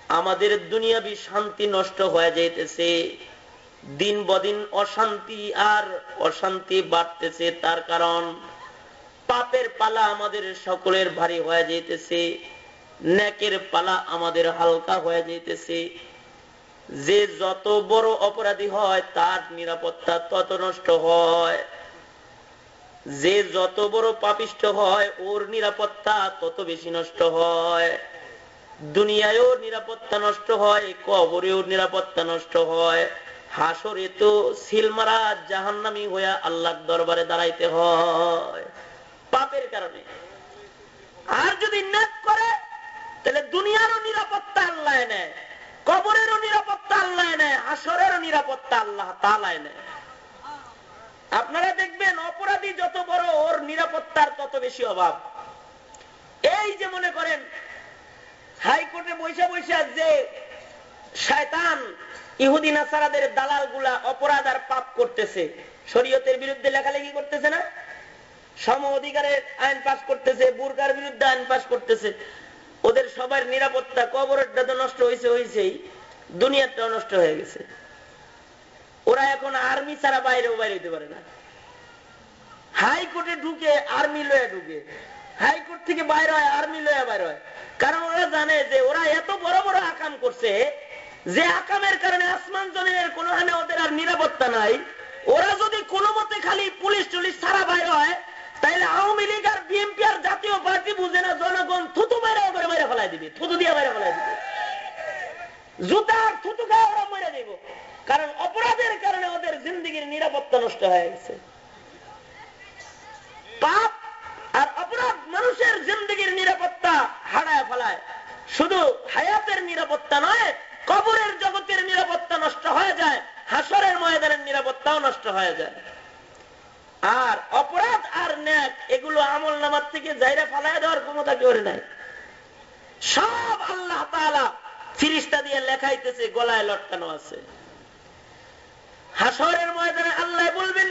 আমাদের দুনিয়াবি শান্তি নষ্ট হয়ে যাইতেছে। দিন বদিন অশান্তি আর অশান্তি বাড়তেছে, তার কারণ পাপের পালা আমাদের সকলের ভারী হয়ে যেতেছে নেকের পালা আমাদের হালকা হয়ে যেতেছে যে যত বড় অপরাধী হয়, তার নিরাপত্তা তত নষ্ট হয়। যে যত বড় পাপিষ্ট হয়, ওর নিরাপত্তা তত বেশি নষ্ট হয়। দুনিয়ায়ও নিরাপত্তা নষ্ট হয় কবরেও নিরাপত্তা নষ্ট হয়। হাসরে তো সিলমারা জাহান্নামি হইয়া আল্লাহর দরবারে দাঁড়াইতে হয়। পাপের কারণে। আর যদি নেক করে, তাহলে দুনিয়ারও নিরাপত্তা আল্লাহ নেয়, কবরেরও নিরাপত্তা আল্লাহ নেয়, হাসরেরও নিরাপত্তা আল্লাহ তালায় নেয়। আপনারা দেখবেন অপরাধী যত বড়, ওর নিরাপত্তার তত বেশি অভাব। এই যে মনে করেন, হাইকোর্টে বৈশা বৈশা যে শয়তান ইহুদিন আসারাদের দালালগুলা অপরাধ আর পাপ করতেছে, শরীয়তের বিরুদ্ধে লেখালেখি করতেছে না? সম অধিকারের আইন পাশ করতেছে, বুরকার বিরুদ্ধে আইন পাশ করতেছে। ওদের সবার নিরাপত্তা কবরেরটা তো নষ্ট হয়েছে হয়েছেই দুনিয়ারটাও নষ্ট হয়ে গেছে। ওরা এখন আর্মি ছাড়া বাইরেও বাইরে হইতে পারে না। হাইকোর্টে ঢুকে আর্মি লয়ে ঢুকে। হাইকোর্ট থেকে বাইরে হয়, আর্মি লয়ে বাইরে হয়। কারণ ওরা জানে যে ওরা এত বড় বড় আকাম করছে যে আকামের কারণে আসমান জমিনের কোনো হানে ওদের আর নিরাপত্তা নাই। ওরা যদি কোনো মতে খালি পুলিশ টুলিশ ছাড়া বাইরে হয় তাহলে আওয়ামী লীগ আর বিএনপি আর জাতীয় পার্টি বুঝে না, জনগণ থুতু বাইরে করে বাইরে ফেলাই দিবে, থুতু দিয়ে বাইরে ফেলাই দিবে। জুতার থুতু খাওয়া ওরা মেরে দিব কারণ অপরাধের কারণে ওদের জিন্দিগির নিরাপত্তা নষ্ট হয়ে গেছে। পাপ আর অপরাধ মানুষের জিন্দগির নিরাপত্তা হারায় ফেলায়। শুধু হায়াতের নিরাপত্তা নয়, কবরের জগতের নিরাপত্তা নষ্ট হয়ে যায় হাসরের ময়দানের নিরাপত্তাও নষ্ট হয়ে যায়। আর অপরাধ আর ন্যাক, এগুলো আমল নামার থেকে জায়গা ফালাই দেওয়ার ক্ষমতা কেউ নাই। সব আল্লাহ তালা ফিরিস্তা দিয়ে লেখাইতেছে, গলায় লটকানো আছে। হাসরের ময়দানে আল্লাহ বলবেন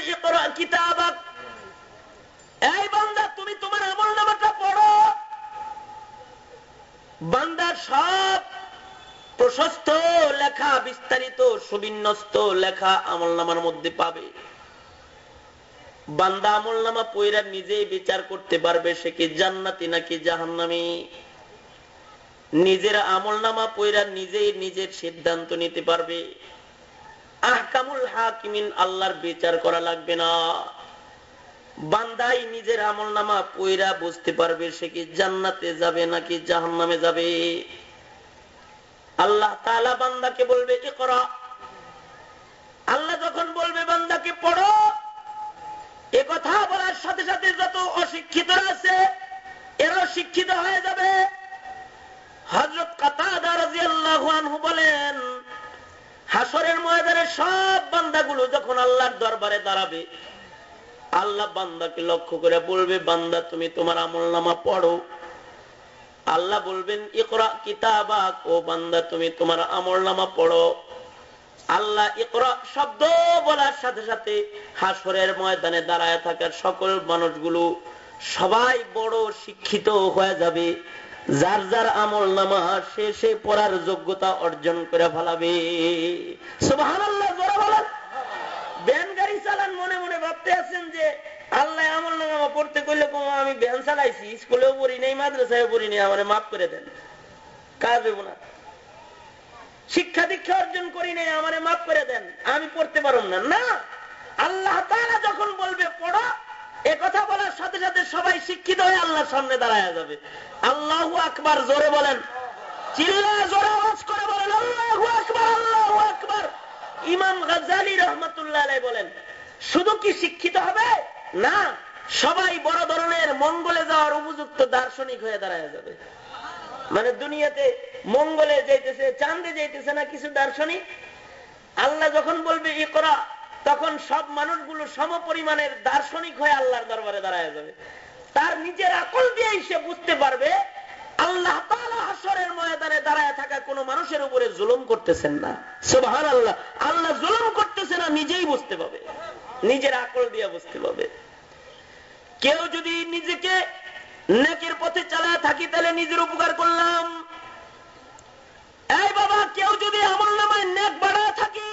এই বান্দা, তুমি তোমার আমল নামাটা পড়ো। বান্দার সব প্রশস্ত লেখা, বিস্তারিত, সুবিন্যস্ত লেখা আমল নামার মধ্যে পাবে। বান্দা আমল নামা পইরা নিজেই বিচার করতে পারবে, সে কি জান্নাতি নাকি জাহান্নামি? নিজের আমল নামা পইরা নিজেই নিজের সিদ্ধান্ত নিতে পারবে। আহকামুল হাকিমিন, আল্লাহর বিচার করা লাগবে না। বান্দাই নিজের আমল নামা পইরা বুঝতে পারবে সে কি জান্নাতে যাবে নাকি জাহান নামে যাবে। আল্লাহ তালা বান্দাকে বলবে কি করা আল্লাহ যখন বলবে, বান্দাকে পড়ো। এ কথা বলার সাথে সাথে যত অশিক্ষিত আছে এরা শিক্ষিত হয়ে যাবে। হজরত কাতাদা রাজি আল্লাহ বলেন হাসরের ময়দানে সব বান্দাগুলো যখন আল্লাহর দরবারে দাঁড়াবে, আল্লাহ বান্দাকে লক্ষ্য করে বলবে, বান্দা, তুমি তোমার আমল নামা পড়ো। আল্লাহ বলবেন, ইকরা কিতাবাক, ও বান্দা, তুমি তোমার আমল নামা পড়ো। আল্লাহ ইকরা শব্দ বলার সাথে সাথে হাসরের ময়দানে দাঁড়ায় থাকার সকল মানুষগুলো সবাই বড় শিক্ষিত হয়ে যাবে। যার যার আমল নামা, সে সে পড়ার যোগ্যতা অর্জন করে ফেলাবে। ব্যান গাড়ি চালান মনে মনে ভাবতে আছেন যে, আল্লাহ আমল নামা পড়তে করলে আমি ব্যান চালাইছি, স্কুলেও পড়ি মাদ্রাসায় পড়ি আমার মাফ করে দেন। কাজ না। শিক্ষা দীক্ষা অর্জন করি নেই, আমার মাফ করে দেন, আমি পড়তে পারব না। না! আল্লাহ তারা যখন বলবে, পড়ো কথা বলার সাথে সাথে সবাই শিক্ষিত হয়ে আল্লাহর সামনে দাঁড়ায় যাবে। আল্লাহ আকবার, জোরে বলেন। চিল্লা, জোরে আওয়াজ করে বলেন, আল্লাহ আকবার আল্লাহ আকবার। ইমাম গাজালি রহমতুল্লাহ বলেন, শুধু কি শিক্ষিত হবে? না, সবাই বড় ধরনের মঙ্গলে যাওয়ার উপযুক্ত দার্শনিক হয়ে দাঁড়ায় যাবে। মানে দুনিয়াতে মঙ্গলে যাইতেছে চান্দে যাইতেছে না কিছু দার্শনিক? আল্লাহ যখন বলবে ই করা তখন সব মানুষগুলো সম পরিমাণের দার্শনিক হয়ে আল্লাহর দরবারে দাঁড়ায় যাবে। তার নিজের আকল দিয়ে সে বুঝতে পারবে, আল্লাহ হাসরের ময়দানে দাঁড়ায় থাকা কোন মানুষের উপরে জুলুম করতেছেন না। সুবাহান আল্লাহ আল্লাহ জুলুম করতেছে না, নিজেই বুঝতে পাবে। নিজের আকল দিয়ে বুঝতে পাবে। কেউ যদি নিজেকে নেকের পথে চালায় থাকি, তাহলে নিজের উপকার করলাম। এই বাবা, কেউ যদি আমল নামায় নেক বাড়ায় থাকি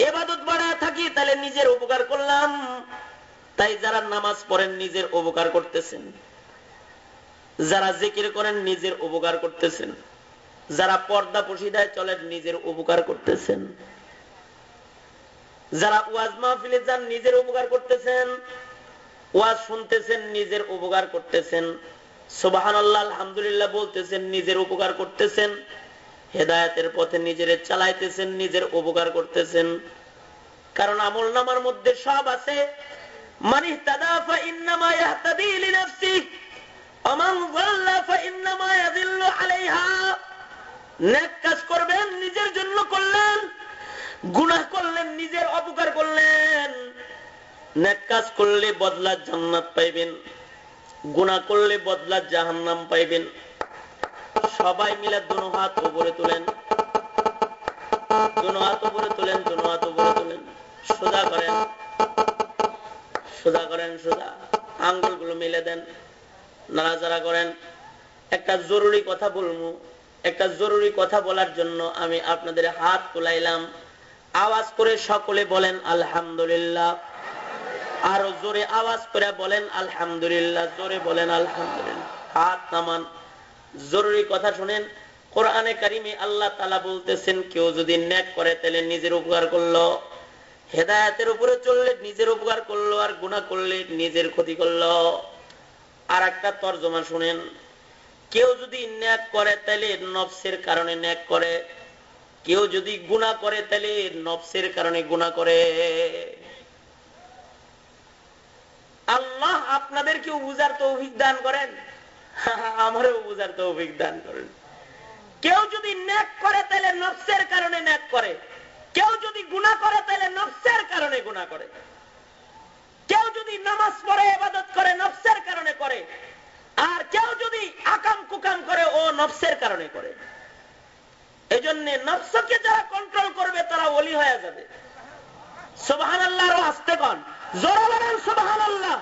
এবাদত বাড়ায় থাকি, তাহলে নিজের উপকার করলাম। তাই যারা নামাজ পড়েন, নিজের উপকার করতেছেন। যারা জিকির করেন, নিজের উপকার করতেছেন। যারা পর্দা পশিদায় চলেন, নিজের উপকার করতেছেন। যারা ওয়াজ মাহফিলে যান, নিজের উপকার করতেছেন। ওয়াজ শুনতেছেন, নিজের উপকার করতেছেন। সোবাহান আল্লাহ আলহামদুলিল্লাহ বলতেছেন, নিজের উপকার করতেছেন। হেদায়তের পথে নিজের চালাইতেছেন, নিজের উপকার করতেছেন। কারণ আমল নামার মধ্যে সব আছে। নিজের জন্য করলেন, গুনাহ করলেন, নিজের অপকার করলেন। নেক কাজ করলে বদলা জান্নাত পাইবেন গুণা করলে বদলা জাহান্নাম পাইবেন। সবাই মিলে দুনো হাত উপরে তুলেন। দুনো হাত উপরে তুলেন, দুনো হাত উপরে তুলেন। সোজা করেন। সোজা করেন, সোজা। আঙ্গুলগুলো মিলে দেন, নাড়াচাড়া করেন। একটা জরুরি কথা বলব। একটা জরুরি কথা বলার জন্য আমি আপনাদের হাত তোলাইলাম। আওয়াজ করে সকলে বলেন, আলহামদুলিল্লাহ। আরও জোরে আওয়াজ করে বলেন, আলহামদুলিল্লাহ। জোরে বলেন, আলহামদুলিল্লাহ। হাত নামান। জরুরি কথা শুনেন, কোরআনে কারিমে আল্লাহ তালা বলতেছেন, কেউ যদি ন্যাক করে, তাহলে নিজের উপকার করল। হেদায়তের উপরে চললে নিজের উপকার করল, আর গুণা করলে নিজের ক্ষতি করল। আর একটা তর্জমা শুনেন, কেউ যদি ন্যাক করে, তাহলে নফসের কারণে ন্যাক করে। কেউ যদি গুণা করে, তাহলে নফসের কারণে গুণা করে। আল্লাহ আপনাদেরকেও বুঝার তো অভিজ্ঞান করেন। [laughs] আমারও বুঝার তো অভিজ্ঞান করেন। কেউ যদি ন্যাক করে, তাহলে নফসের কারণে ন্যাক করে। কেউ যদি গুণা করে, তাহলে নফসের কারণে গুণা করে। কেউ যদি নামাজ পড়ে এবাদত করে, নফসের কারণে করে। আর কেউ যদি আকাম কুকাম করে, ও নফসের কারণে করে। এই জন্য নফসকে যারা কন্ট্রোল করবে, তারা অলি হয়ে যাবে। সোবাহান আল্লাহরও আসতে কন। জোরা সোবাহান আল্লাহ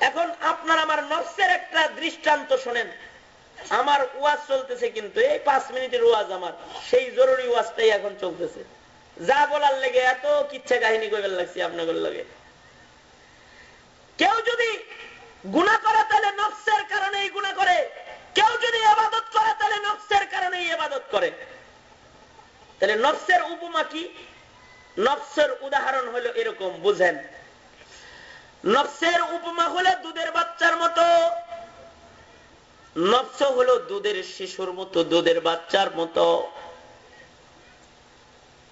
এখন আপনার আমার নফসের একটা দৃষ্টান্ত শোনেন। আমার ওয়াজ চলতেছে কিন্তু এই পাঁচ মিনিটের ওয়াজ আমার, সেই জরুরি ওয়াজটাই এখন চলতেছে। যা বলার লেগে এত কিচ্ছা কাহিনী করবার লাগছে আপনাদের লাগে। কেউ যদি গুণা করে তাহলে নফসের কারণেই গুণা করে। কেউ যদি আবাদত করে তাহলে নফসের কারণেই আবাদত করে। তাহলে নফসের উপমা কি? নফসের উদাহরণ হলো এরকম, বুঝেন। নফসের উপমা হলো দুধের বাচ্চার মতো। নফস হলো দুধের শিশুর মতো, দুধের বাচ্চার মতো।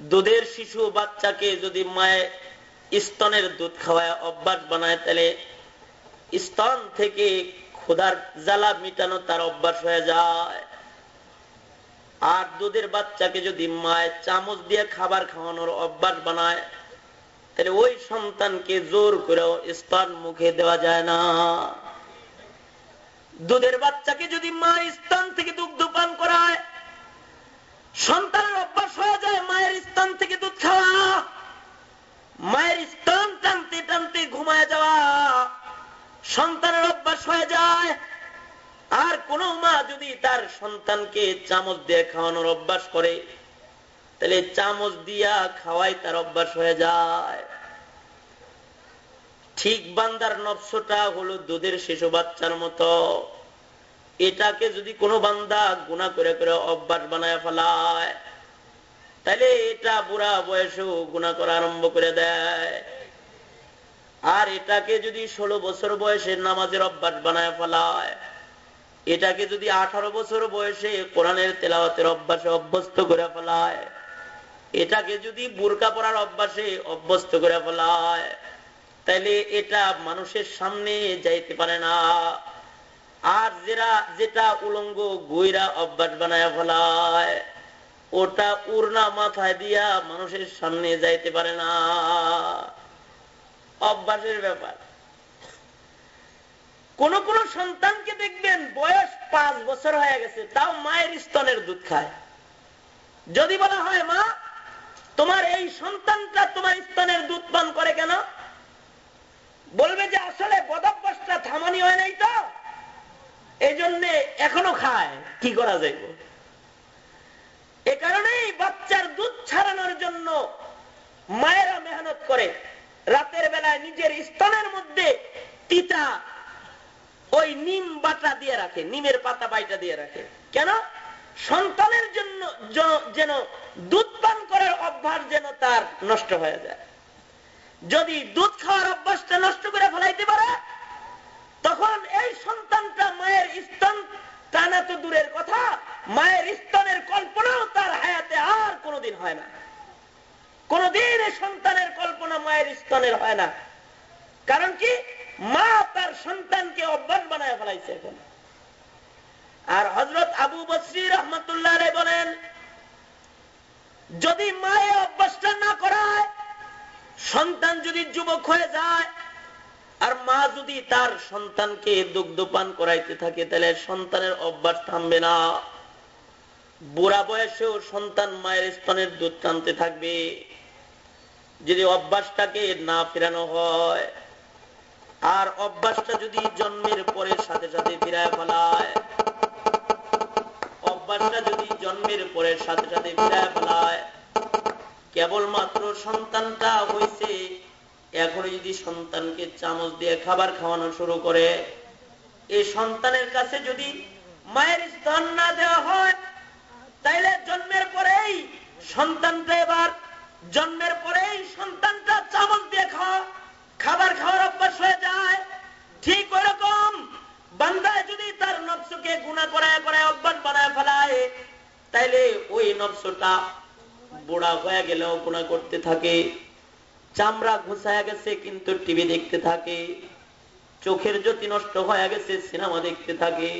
দুধের শিশু বাচ্চাকে যদি মায়ের স্তনের দুধ খাওয়ায়, অভ্যাস বানায়, তাহলে স্তন থেকে ক্ষুধার জ্বালা মিটানো তার অভ্যাস হয়ে যায়। আর দুধের বাচ্চাকে যদি মায়ের চামচ দিয়ে খাবার খাওয়ানোর অভ্যাস বানায় তাহলে ওই সন্তানকে জোর করে স্তন মুখে দেওয়া যায় না। দুধের বাচ্চাকে যদি মা স্তন থেকে দুগ্ধ পান করায়, সন্তানের অভ্যাস হয়ে যায় মায়ের স্তন থেকে দুধ খাওয়া। মায়ের স্তন টানতে টানতে ঘুমায় যাওয়া, সন্তানের অভ্যাস হয়ে যায়। আর কোন মা যদি তার সন্তানকে চামচ দিয়ে খাওয়ানোর অভ্যাস করে তাহলে চামচ দিয়া খাওয়াই তার অভ্যাস হয়ে যায়। ঠিক বান্দার নবসটা হলো দুধের শিশু বাচ্চার মতো। এটাকে যদি কোনো বান্দা গুণা করে করে অভ্যাস বানায় ফেলায়, তাহলে এটা বুড়া বয়সেও গুণা করা আরম্ভ করে দেয়। আর এটাকে যদি ষোলো বছর বয়সে নামাজের অভ্যাস বানায় ফেলায়, এটাকে যদি আঠারো বছর বয়সে কোরআনের তেলাওয়াতের অভ্যাসে অভ্যস্ত করে ফেলায় এটাকে যদি বুরকা পড়ার অভ্যাসে অভ্যস্ত করে ফেলায় তাইলে এটা মানুষের সামনে যাইতে পারে না। আর যেটা যেটা উলঙ্গ গুইরা অভ্যাস বানায় ফেলায়, ওটা উড়না মাথায় দিয়া মানুষের সামনে যাইতে পারে না। অভ্যাসের ব্যাপার। কোন কোন সন্তানকে দেখবেন বয়স পাঁচ বছর হয়ে গেছে, তাও মায়ের স্তনের দুধ খায়। যদি বলা হয়, মা তোমার এই সন্তানটা তোমার স্তনের দুধ পান করে কেন? বলবে যে আসলে বদভ্যাসটা থামানি হয় নাই তো? এই জন্যে এখনও খায়, কি করা যাইব? এ কারণেই বাচ্চার দুধ ছাড়ানোর জন্য মায়েরা মেহনত করে। রাতের বেলায় নিজের স্তনের মধ্যে তিতা ওই নিম বাটা দিয়ে রাখে, নিমের পাতা বাইটা দিয়ে রাখে। কেন? সন্তানের জন্য যেন দুধ পান করার অভ্যাস যেন তার নষ্ট হয়ে যায়। যদি দুধ খাওয়ার অভ্যাসটা নষ্ট করে ফেলাইতে পারে, তখন এই সন্তানটা মায়ের স্তন টানা তো দূরের কথা, মায়ের স্তনের কল্পনাও তার হায়াতে আর কোনোদিন হয় না। কোনদিন এই সন্তানের কল্পনা মায়ের স্তনের হয় না। কারণ কি? মা তার সন্তানকে অভ্যাস বানায় ফেলাইছে এখন। আর হজরত আবু বসির রহমতুল্লাহ বলেন, যদি মায়ে অভ্যাসটা না করায়, সন্তান যদি যুবক হয়ে যায়, আর মা যদি তার সন্তানকে দুগ্ধ পান করাইতে থাকে, তাহলে সন্তানের অভ্যাস থামবে না। বুড়া বয়সেও সন্তান মায়ের স্তনের দুধ টানতে থাকবে। যদি অভ্যাসটাকে না ফেরানো হয়, আর অভ্যাসটা যদি জন্মের পরে সাথে সাথে ফিরায় ফেলায় অভ্যাসটা যদি জন্মের পরে সাথে সাথে ফিরায় ফেলায় কেবলমাত্র সন্তানটা হয়েছে এখন যদি সন্তানকে চামচ দিয়ে খাবার খাওয়ানো শুরু করে এই সন্তানের কাছে যদি মায়ের স্তন না দেওয়া হয়, তাইলে জন্মের পরেই সন্তানটা এবার, জন্মের পরেই সন্তানটা চামচ দিয়ে খাওয়া, খাবার খাওয়ার অভ্যাস হয়ে যায়। ঠিক ওরকম বান্দায় যদি তার নবসকে গুণা করায় করায় অভ্যাস তাইলে ওই নবসটা বুড়া হয়ে গেলেও গুণা করতে থাকে, চামড়া ঘুষায় গেছে কিন্তু টিভি দেখতে থাকে, চোখের জ্যোতি নষ্ট হয়ে গেছে, সিনেমা দেখতে থাকে,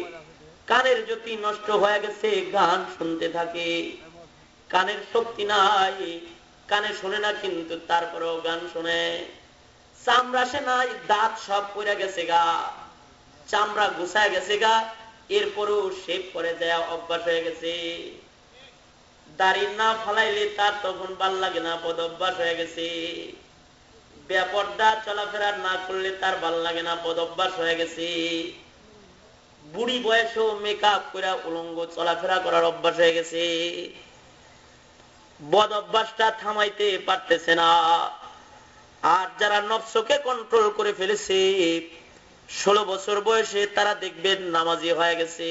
কানের জ্যোতি নষ্ট হয়ে গেছে, গান শুনতে থাকে, কানের শক্তি নাই, কানে শোনে না কিন্তু তারপরেও গান শোনে, চামড়া সে নাই, দাঁত সব পড়ে গেছে গা, চামড়া ঘুষায় গেছে গা এরপরও শেপ করে দেয়া অভ্যাস হয়ে গেছে। দাড়ি না ফালাইলে তার তখন ভালো লাগে না, পদ অভ্যাস হয়ে গেছে। ব্যাপারটা চলাফেরা না করলে তার ভালো লাগে না, পদ অভ্যাস হয়ে গেছে। বুড়ি বয়সেও করে উলঙ্গ চলাফেরা করার অভ্যাস হয়ে গেছে। বদ অভ্যাসটা থামাইতে পারতেছে না। আর যারা নফসকে কন্ট্রোল করে ফেলেছে ষোলো বছর বয়সে তারা দেখবেন নামাজি হয়ে গেছে।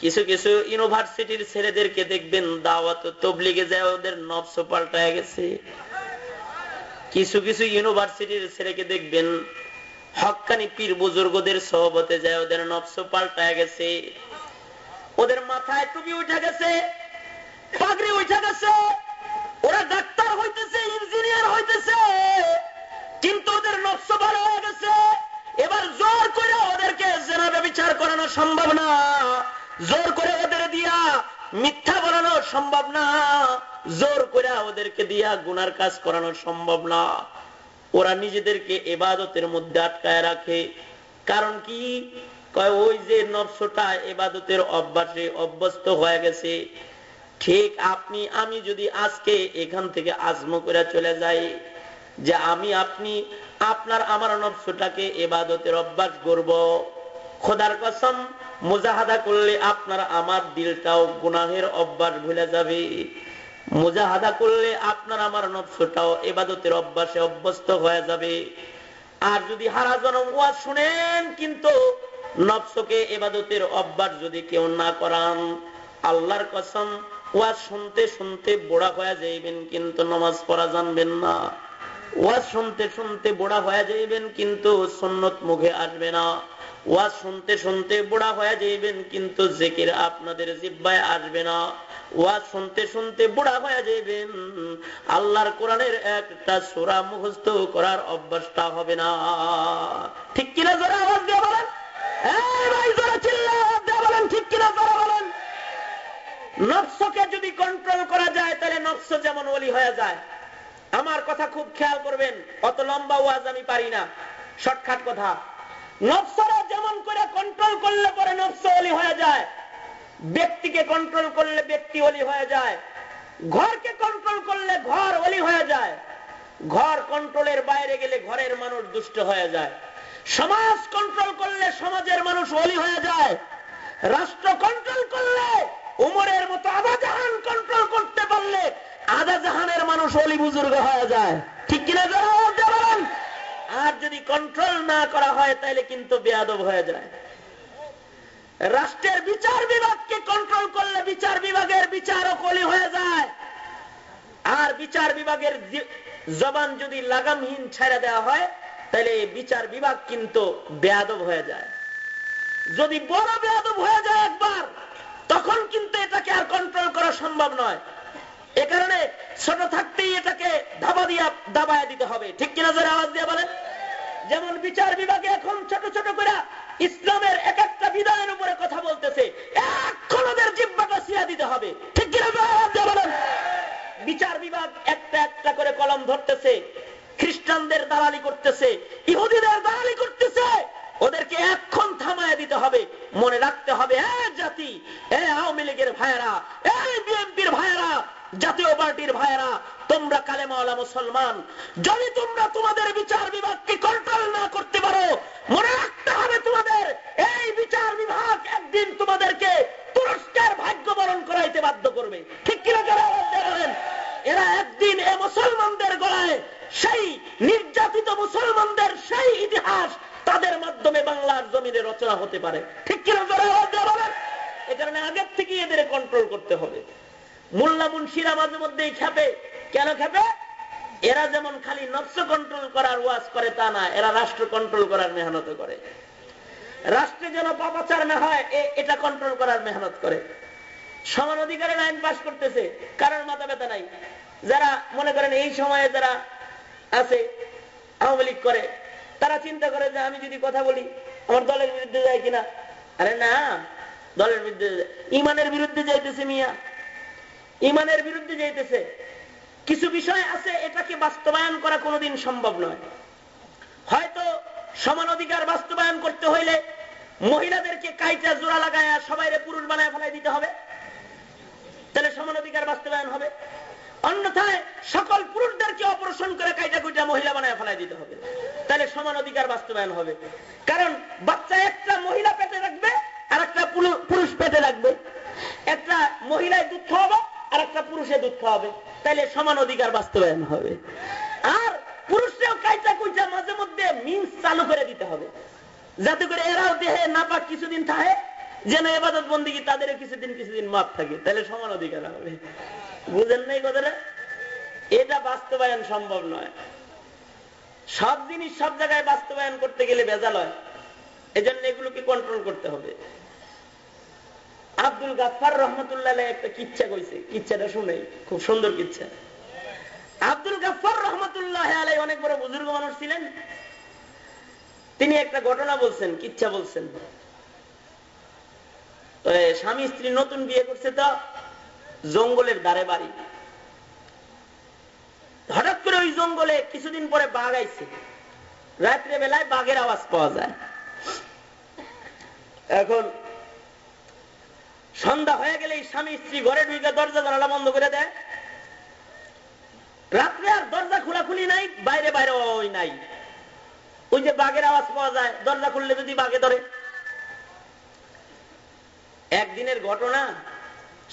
কিছু কিছু ইউনিভার্সিটির ছেলেদেরকে দেখবেন দাওয়াত তবলিগে যায়, ওদের নফস পাল্টায় গেছে। কিছু কিছু ইউনিভার্সিটির ছেলেকে দেখবেন হকানি পীর বুজুর্গদের সহবতে যায়, ওদের নফস পাল্টায় গেছে। ওদের মাথায় টুপি উঠে গেছে, পাগড়ি উঠে গেছে। ওরা ডাক্তার হইতেছে, ইঞ্জিনিয়ার হইতেছে, কিন্তু ওদের নফস ভালো হয়ে গেছে। এবার জোর করে ওদেরকে জেনাবে বিচার করানো সম্ভব না। জোর করে ওদের দিয়া মিথ্যা বলানো সম্ভব না। জোর করে ওদেরকে দিয়া গুনার কাজ করানো সম্ভব না। ওরা নিজেদেরকে এবাদতের মধ্যে আটকায় রাখে। কারণ কি? ওই যে নফসটা এবাদতের অভ্যাসে অভ্যস্ত হয়ে গেছে। ঠিক আপনি, আমি যদি আজকে এখান থেকে আজম করে চলে যাই, যে আমি আপনি আপনার আমার নফসটাকে এবাদতের অভ্যাস করব। খোদার কসম, মুজাহাদা করলে আপনার আমার দিলটাও গুনাহের অভ্যাস ভুলে যাবে। মুজাহাদা করলে আপনার আমার নফসটাও এবাদতের অভ্যাসে অভ্যস্ত হয়ে যাবে। আর যদি হারা জনম ওয়াজ শুনেন, কিন্তু নফসকে এবাদতের অভ্যাস যদি কেউ না করান, আল্লাহর কসম, ওয়াজ শুনতে শুনতে বোড়া হয়ে যাইবেন, কিন্তু নমাজ পড়া জানবেন না। ওয়াজ শুনতে শুনতে বোড়া হয়ে যাইবেন কিন্তু সন্নত মুখে আসবে না। ওয়াজ শুনতে শুনতে বোড়া হয়ে যাইবেন কিন্তু জেকের আপনাদের জিব্বায় আসবে না। ওয়াজ শুনতে শুনতে বুড়া হয়ে যাইবেন, আল্লাহর কোরআনের একটা সোরা মুখস্থ করার অভ্যাসটা হবে না। ঠিক কিনা জোরে আওয়াজ দিয়ে বলেন? নফসকে যদি কন্ট্রোল করা যায়, তাহলে নফস যেমন অলি হয়ে যায়। আমার কথা খুব খেয়াল করবেন, অত লম্বা ওয়াজ আমি পারি না। শর্টকাট কথা। নফসরা যেমন করে কন্ট্রোল করলে পরে নফস হয়ে যায়। ব্যক্তিকে কন্ট্রোল করলে ব্যক্তি অলি হয়ে যায়। ঘরকে কন্ট্রোল করলে ঘর অলি হয়ে যায়। ঘর কন্ট্রোলের বাইরে গেলে ঘরের মানুষ দুষ্ট হয়ে যায়। সমাজ কন্ট্রোল করলে সমাজের মানুষ অলি হয়ে যায়। রাষ্ট্র কন্ট্রোল করলে উমরের মতো আধা কন্ট্রোল করতে পারলে আধা জাহানের মানুষ অলি বুজুর্গ হয়ে যায়। ঠিক কিনা বলেন আর যদি কন্ট্রোল না করা হয়, তাহলে কিন্তু বেয়াদব হয়ে যায়। রাষ্ট্রের বিচার বিভাগকে কন্ট্রোল করলে বিচার বিভাগের বিচারও কলি হয়ে যায়। আর বিচার বিভাগের জবান যদি লাগামহীন ছেড়ে দেওয়া হয়, তাহলে বিচার বিভাগ কিন্তু বেয়াদব হয়ে যায়। যদি বড় বেয়াদব হয়ে যায় একবার, তখন কিন্তু এটাকে আর কন্ট্রোল করা সম্ভব নয়। এ কারণে ছোট থাকতেই এটাকে ধাবা দিয়া দাবায় দিতে হবে। ঠিক কিনা জোরে আওয়াজ দিয়ে বলেন? যেমন বিচার বিভাগে এখন ছোট ছোট করে ইসলামের এক একটা বিধানের উপরে কথা বলতেছে ওদের বিচার বিভাগ একটা একটা করে কলম ধরতেছে, খ্রিস্টানদের দালালি করতেছে, ইহুদিদের দালালি করতেছে ওদেরকে এখন থামায় দিতে হবে। মনে রাখতে হবে জাতি আওয়ামী লীগের ভাইয়েরা বিএনপির ভাইয়েরা, জাতীয় পার্টির ভাইয়েরা, তোমরা মুসলমান, যদি তোমরা তোমাদের বিচার বিভাগকে কন্ট্রোল না করতে পারো, মনে রাখতে হবে তোমাদের, এই বিচার বিভাগ একদিন তোমাদেরকে তুরস্কের ভাগ্য বরণ করাইতে বাধ্য করবে। ঠিক কিনা এরা একদিন এ মুসলমানদের গলায় সেই নির্যাতিত মুসলমানদের সেই ইতিহাস তাদের মাধ্যমে বাংলার জমিনে রচনা হতে পারে। ঠিক এ কারণে আগের থেকে এদের কন্ট্রোল করতে হবে। মোল্লা মুন্সিরা মাঝে মধ্যেই খেপে। কেন খেপে? এরা যেমন খালি নফস কন্ট্রোল করার ওয়াজ করে তা না, এরা রাষ্ট্র কন্ট্রোল করার মেহনত করে। রাষ্ট্রে যেন পাপাচার না হয় এটা কন্ট্রোল করার মেহনত করে। সমান অধিকারের আইন পাশ করতেছে, কারোর মাথা ব্যথা নাই। যারা মনে করেন এই সময়ে যারা আছে, আওয়ামী লীগ করে তারা চিন্তা করে যে আমি যদি কথা বলি, আমার দলের বিরুদ্ধে যায় কিনা? আরে না, দলের বিরুদ্ধে ইমানের বিরুদ্ধে যাইতেছে মিয়া। ইমানের বিরুদ্ধে যাইতেছে। কিছু বিষয় আছে, এটাকে বাস্তবায়ন করা কোনোদিন সম্ভব নয়। হয়তো সমান অধিকার বাস্তবায়ন করতে হইলে মহিলাদেরকে কাইটা জোড়া লাগায় সবাই পুরুষ বানায় ফেলাই দিতে হবে। তাহলে সমান অধিকার বাস্তবায়ন হবে। অন্যথায় সকল পুরুষদেরকে অপারেশন করে কাইটা কুইটা মহিলা বানায় ফেলাই দিতে হবে। তাহলে সমান অধিকার বাস্তবায়ন হবে। কারণ বাচ্চা একটা মহিলা পেটে রাখবে আর একটা পুরুষ পেটে রাখবে। একটা মহিলায় দুধ খাওয়াবো আর একটা পুরুষে দুধ খাওয়াবে। তাইলে সমান অধিকার বাস্তবায়ন হবে। আর পুরুষরাও কাইটা কুইটা মাঝে মধ্যে মিন্স চালু করে দিতে হবে। যাতে করে এরাও দেহে না পাক কিছুদিন থাকে, যেন এবাদত বন্দী তাদের কিছুদিন কিছুদিন মাপ থাকে। তাহলে সমান অধিকার হবে। বুঝেন নাই কথাটা? এটা বাস্তবায়ন সম্ভব নয়। সব জিনিস সব জায়গায় বাস্তবায়ন করতে গেলে ভেজাল হয়। এজন্য এগুলোকে কন্ট্রোল করতে হবে। আব্দুল গাফার রহমতুল্লাহ একটা কিচ্ছা কইছে। কিচ্ছাটা শুনে খুব সুন্দর কিচ্ছা। আব্দুল গাফার রহমতুল্লাহ আলাই অনেক বড় বুজুর্গ মানুষ ছিলেন। তিনি একটা ঘটনা বলছেন, কিচ্ছা বলছেন। স্বামী স্ত্রী নতুন বিয়ে করছে তো জঙ্গলের দ্বারে বাড়ি। হঠাৎ করে ওই জঙ্গলে কিছুদিন পরে বাঘ আইছে। রাত্রে বেলায় বাঘের আওয়াজ পাওয়া যায়। এখন সন্ধ্যা হয়ে গেলে স্বামী স্ত্রী ঘরে ঢুকে দরজা জানালা বন্ধ করে দেয়। রাত্রে আর দরজা খোলাখুলি নাই, বাইরে বাইরে ওই নাই। ওই যে বাঘের আওয়াজ পাওয়া যায়, দরজা খুললে যদি বাঘে ধরে। একদিনের ঘটনা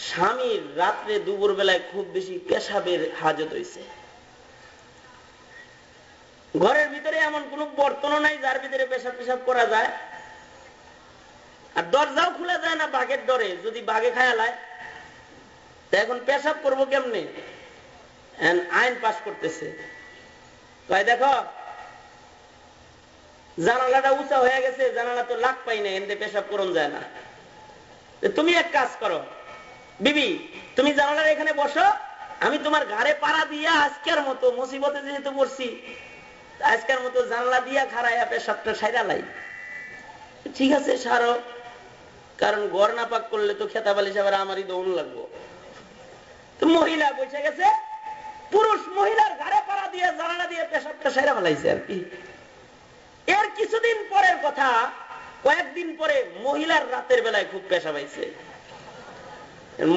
স্বামীর রাত্রে দুপুর বেলায় খুব বেশি পেশাবের হাজত হয়েছে ঘরের ভিতরে এমন কোন বর্তনও নাই যার ভিতরে পেশাব পেশাব করা যায়। আর দরজাও খোলা যায় না, বাঘের ডরে। যদি বাঘে খায়ালায় এখন পেশাব করব কেমনে? আইন পাশ করতেছে। তাই দেখো, জানালাটা উঁচা হয়ে গেছে, জানালা তো লাখ পাই না এনতে পেশাব করুন যায় না। তুমি এক কাজ করো বিবি, তুমি জানালার এখানে বসো। আমি তোমার ঘরে পাড়া দিয়া আজকের মতো মুসিবতে যেহেতু পড়ছি, আজকের মতো জানলা দিয়া খারাইয়া পেশাবটা সাইরা লাই। ঠিক আছে, সারো। কারণ গড় না পাক করলে তো খেতাবালি সাবার আমারই দৌড় লাগবো। মহিলা বসে গেছে। পুরুষ মহিলার ঘরে পাড়া দিয়ে জানালা দিয়ে পেশাবটা সেরা ফেলাইছে আর কি। এর কিছুদিন পরের কথা, কয়েকদিন পরে মহিলার রাতের বেলায় খুব পেশা পাইছে।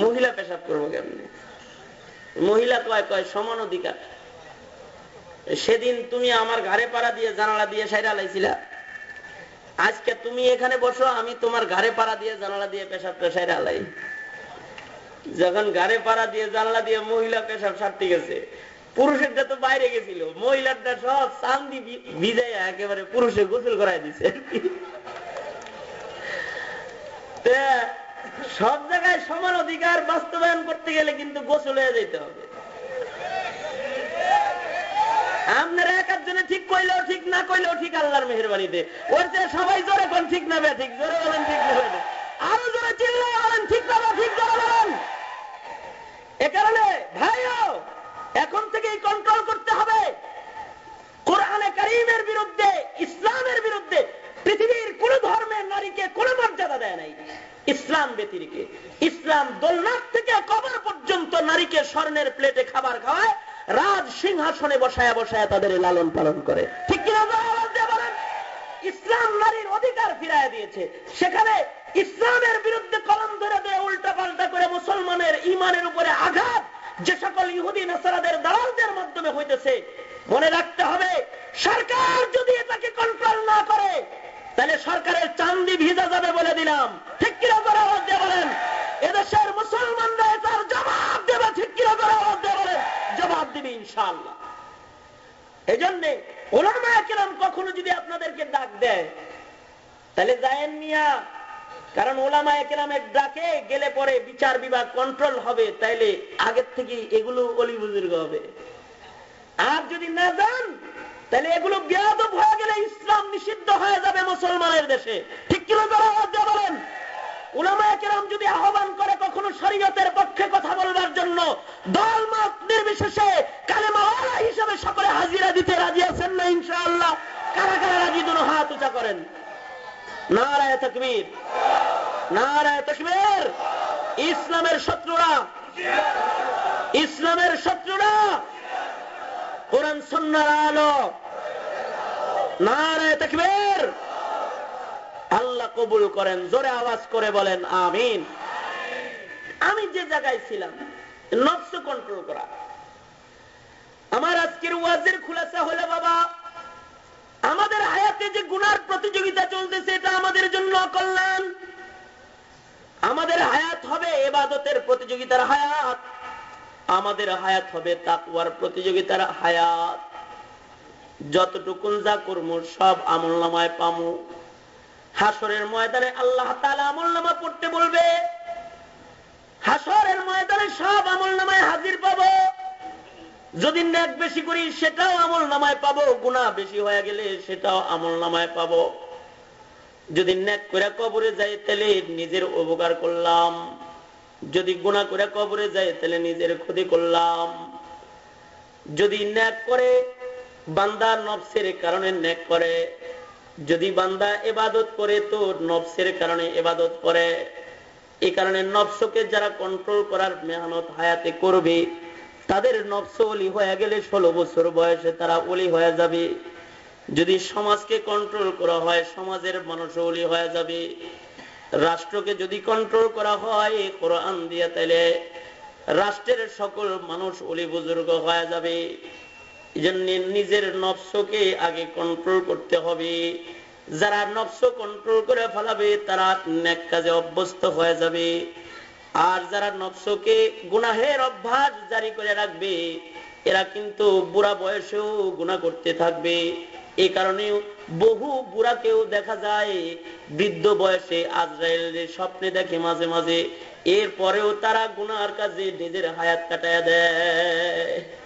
মহিলা পেশাব করব কেমনি? মহিলা কয় কয়, সমান অধিকার। সেদিন তুমি আমার ঘরে পাড়া দিয়ে জানালা দিয়ে সাইরা লাইছিলা। আজকে তুমি এখানে বসো, আমি তোমার ঘরে পাড়া দিয়ে জানালা দিয়ে পেশাবটা সাইরা লাই। যখন গাড়ে পাড়া দিয়ে জানলা দিয়ে মহিলা পেশাব সারতে গেছে, পুরুষেরটা তো বাইরে গেছিল। মহিলারটা সব চান্দি ভিজাইয়া একেবারে পুরুষে গোসল করাই দিছে। সব জায়গায় সমান অধিকার বাস্তবায়ন করতে গেলে কিন্তু গোসল হয়ে যেতে হবে। আপনারা এক একজনে ঠিক ঠিক, না ঠিক আল্লাহর মেহরবানিতে। ওর সবাই জোরে কোন ঠিক না ঠিক জোরে বলেন, ঠিক না আরও জোরে চিল্লাই বলেন, ঠিক না ঠিক জোরে বলেন। এ কারণে, ভাইও, এখন থেকেই কন্ট্রোল করতে হবে। কোরআনে করিমের বিরুদ্ধে, ইসলামের বিরুদ্ধে, পৃথিবীর কোন ধর্মের নারীকে কোন মর্যাদা দেয় নাই। ইসলাম ব্যতিরিকে। ইসলাম দোলনাথ থেকে কবর পর্যন্ত নারীকে স্বর্ণের প্লেটে খাবার খাওয়ায়, রাজ সিংহাসনে বসায় বসায় তাদের লালন পালন করে। ঠিক ইসলাম নারীর অধিকার ফিরায় দিয়েছে। সেখানে ইসলামের বিরুদ্ধে কলম ধরে দেয় উল্টা পাল্টা করে মুসলমানের ইমানের উপরে আঘাত যে সকল ইহুদি, নাসারাদের, দালালদের মাধ্যমে হইতেছে। মনে রাখতে হবে, সরকার যদি এটাকে কন্ট্রোল না করে তাহলে সরকারের চান্দি ভিজা যাবে বলে দিলাম। ঠিক কিরা করে আওয়াজ দিয়ে বলেন? এদেশের মুসলমানরা এটার জবাব দেবে ঠিক কিরা করে আওয়াজ দিয়ে বলেন? জবাব দিবে ইনশাল্লাহ এই জন্যে ওলামায় কিরাম কখনো যদি আপনাদেরকে ডাক দেয়, তাহলে যায়েন মিয়া, কারণ ওলামা একরামের ডাকে গেলে পরে বিচার বিভাগ কন্ট্রোল হবে, তাইলে আগের থেকে এগুলো অলি বুজুর্গ হবে। আর যদি না যান তাহলে এগুলো বেয়াদব হয়ে গেলে ইসলাম নিষিদ্ধ হয়ে যাবে মুসলমানের দেশে। ঠিক কিলো বলেন? উলামায়াকেরাম যদি আহ্বান করে কখনো শরীয়তের পক্ষে কথা বলবার জন্য, দল মত নির্বিশেষে কালেমাওয়ালা হিসেবে সকলে হাজিরা দিতে রাজি আছেন না ইনশাআল্লাহ? কারা কারা রাজি? দুনো হাত উঁচা করেন। নারায় তকবীর। নারায় তকবীর। ইসলামের শত্রুরা। ইসলামের শত্রুরা। কোরআন সন্ন্যার আলো। নারায় তকবীর। আল্লাহ কবুল করেন, জোরে আওয়াজ করে বলেন, আমিন। আমি যে জায়গায় ছিলাম, নফস কন্ট্রোল করা। আমার আজকের ওয়াজের খুলাসা হলে, বাবা, আমাদের হায়াতে যে গুনার প্রতিযোগিতা চলতেছে, এটা আমাদের জন্য অকল্যাণ। আমাদের হায়াত হবে এবাদতের প্রতিযোগিতার হায়াত। আমাদের হায়াত হবে তাকুয়ার প্রতিযোগিতার হায়াত। যতটুকুন যা করব সব আমল নামায় পামু। হাসরের ময়দানে আল্লাহ তালা আমল নামা পড়তে বলবে, হাসরের ময়দানে সব আমল নামায় হাজির পাবো। যদি ন্যাক বেশি করি, সেটাও আমল নামায় পাবো। গুণা বেশি হয়ে গেলে সেটাও আমল নামায় পাবো। যদি ন্যাক করে কবরে যাই, তাহলে নিজের উপকার করলাম। যদি গুণা করে কবরে যাই, তাহলে নিজের ক্ষতি করলাম। যদি ন্যাক করে বান্দা নবসের কারণে ন্যাক করে। যদি বান্দা এবাদত করে, তো নবসের কারণে এবাদত করে। এই কারণে নবসকে যারা কন্ট্রোল করার মেহনত হায়াতে করবে, তাদের নবস অলি হয়ে গেলে ষোলো বছর বয়সে তারা অলি হয়ে যাবে। যদি সমাজকে কন্ট্রোল করা হয়, সমাজের মানুষ অলি হয়ে যাবে। রাষ্ট্রকে যদি কন্ট্রোল করা হয়, কোরআন দিয়ে তাহলে রাষ্ট্রের সকল মানুষ অলি বুজুর্গ হয়ে যাবে। নিজের নবসকে আগে কন্ট্রোল করতে হবে। যারা নবস কন্ট্রোল করে ফেলাবে, তারা নেক কাজে অভ্যস্ত হয়ে যাবে। আর যারা নবসকে গুনাহের অভ্যাস জারি করে রাখবে, এরা কিন্তু বুড়া বয়সেও গুণা করতে থাকবে। এই কারণে বহু বুড়াকেও দেখা যায়, বৃদ্ধ বয়সে আজরাইল স্বপ্নে দেখে মাঝে মাঝে। এরপরেও তারা গুনার কাজে নিজের হায়াত কাটায় দেয়।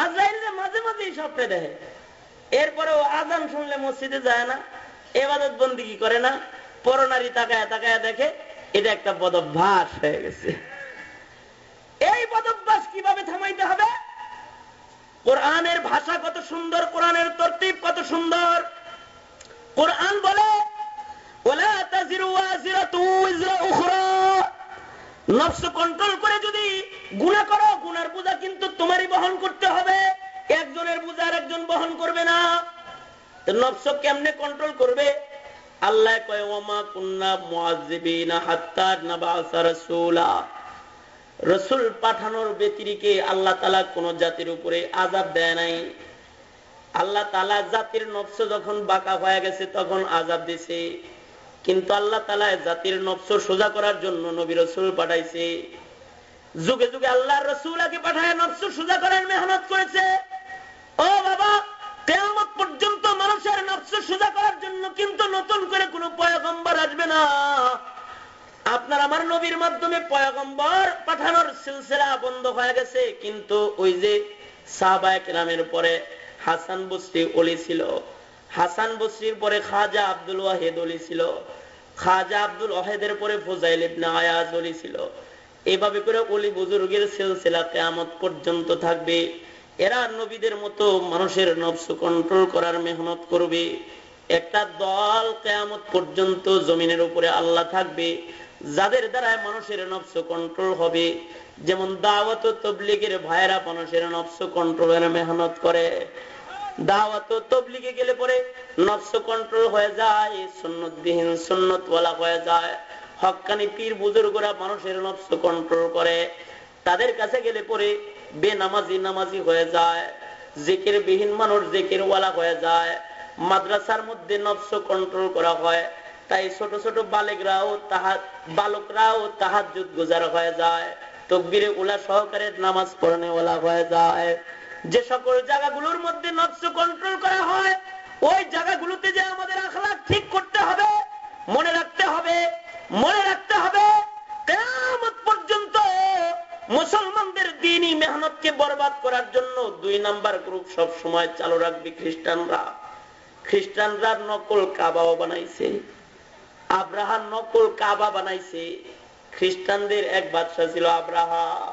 আজরাইল মাঝে মাঝেই মাঝে স্বপ্নে দেখে এরপরেও আজান শুনলে মসজিদে যায় না, এবাদত বন্দি কি করে না? পরনারী তাকায় তাকায় দেখে এটা একটা বদভ্যাস হয়ে গেছে। এই বদভ্যাস কীভাবে থামাইতে হবে? কোরআনের ভাষা কত সুন্দর, কোরআনের তরতিব কত সুন্দর। কোরআন বলে কন্ট্রোল করে যদি গুণা করো গুনার বোঝা কিন্তু তোমারই বহন করতে হবে। একজনের বোঝা আর একজন বহন করবে না। নফস কেমনে কন্ট্রোল করবে? আল্লাহ কয় ওমা কুন্না মুআযিবিনা হাত্তা নাবাসা রাসূলা। রসুল পাঠানোর ব্যতিরিকে আল্লাহ তালা কোন জাতির উপরে আজাব দেয় নাই। আল্লাহ তালা জাতির নফস যখন বাঁকা হয়ে গেছে, তখন আজাব দিছে। কিন্তু আল্লাহ তালা জাতির নফস সোজা করার জন্য নবী রসুল পাঠাইছে। যুগে যুগে আল্লাহ রসুল আগে পাঠায় নফস সোজা করার মেহনত করেছে। ও বাবা পর্যন্ত মানুষের সোজা করার জন্য কিন্তু নতুন করে পয়গম্বর আসবে না। আপনার আমার নবীর মাধ্যমে পয়গম্বর পাঠানোর সিলসিলা বন্ধ হয়ে গেছে, কিন্তু ওই যে সাহবায়ক নামের পরে হাসান বস্তি অলি ছিল। হাসান বসরির পরে খাজা আব্দুল ওয়াহেদ অলি ছিল। খাজা আব্দুল ওয়াহেদের পরে ফোজাইল ইবনে আয়াজ অলি ছিল। এভাবে করে অলি বুজুর্গের সিলসিলা কেয়ামত পর্যন্ত থাকবে। এরা নবীদের মতো মানুষের নবস কন্ট্রোল করার মেহনত করবে। একটা দল কেয়ামত পর্যন্ত জমিনের উপরে আল্লাহ থাকবে, যাদের দ্বারা মানুষের নবস কন্ট্রোল হবে। যেমন দাওয়াত তবলিগের ভাইরা মানুষের নবস কন্ট্রোলের মেহনত করে। দাওয়াত তবলিগে গেলে পরে নবস কন্ট্রোল হয়ে যায়, সুন্নতবিহীন সুন্নতওয়ালা হয়ে যায়। হকানি পীর, বুজুর্গরা মানুষের নবস কন্ট্রোল করে। তাদের কাছে গেলে পরে বেনামাজি নামাজি হয়ে যায় জেকের বিহীন মানুষ জেকের ওয়ালা হয়ে যায়। মাদ্রাসার মধ্যে নবস কন্ট্রোল করা হয়, তাই ছোট ছোট বালেকরাও তাহা, বালকরাও তাহার গুজার হয়ে যায়। তকবিরে উলা সহকারে নামাজ পড়ানে ওলা হয়ে যায়। যে সকল জায়গাগুলোর মধ্যে নবস কন্ট্রোল করা হয় ওই জায়গাগুলোতে যে আমাদের আখলাখ ঠিক করতে হবে, মনে রাখতে হবে, মনে রাখতে হবে কেমন পর্যন্ত মুসলমানদের দিনই মেহনতকে বরবাদ করার জন্য দুই নাম্বার গ্রুপ সব সময় চালু রাখবে খ্রিস্টানরা। খ্রিস্টানরা নকল কাবাও বানাইছে। আব্রাহার নকল কাবা বানাইছে। খ্রিস্টানদের এক বাদশাহ ছিল আব্রাহা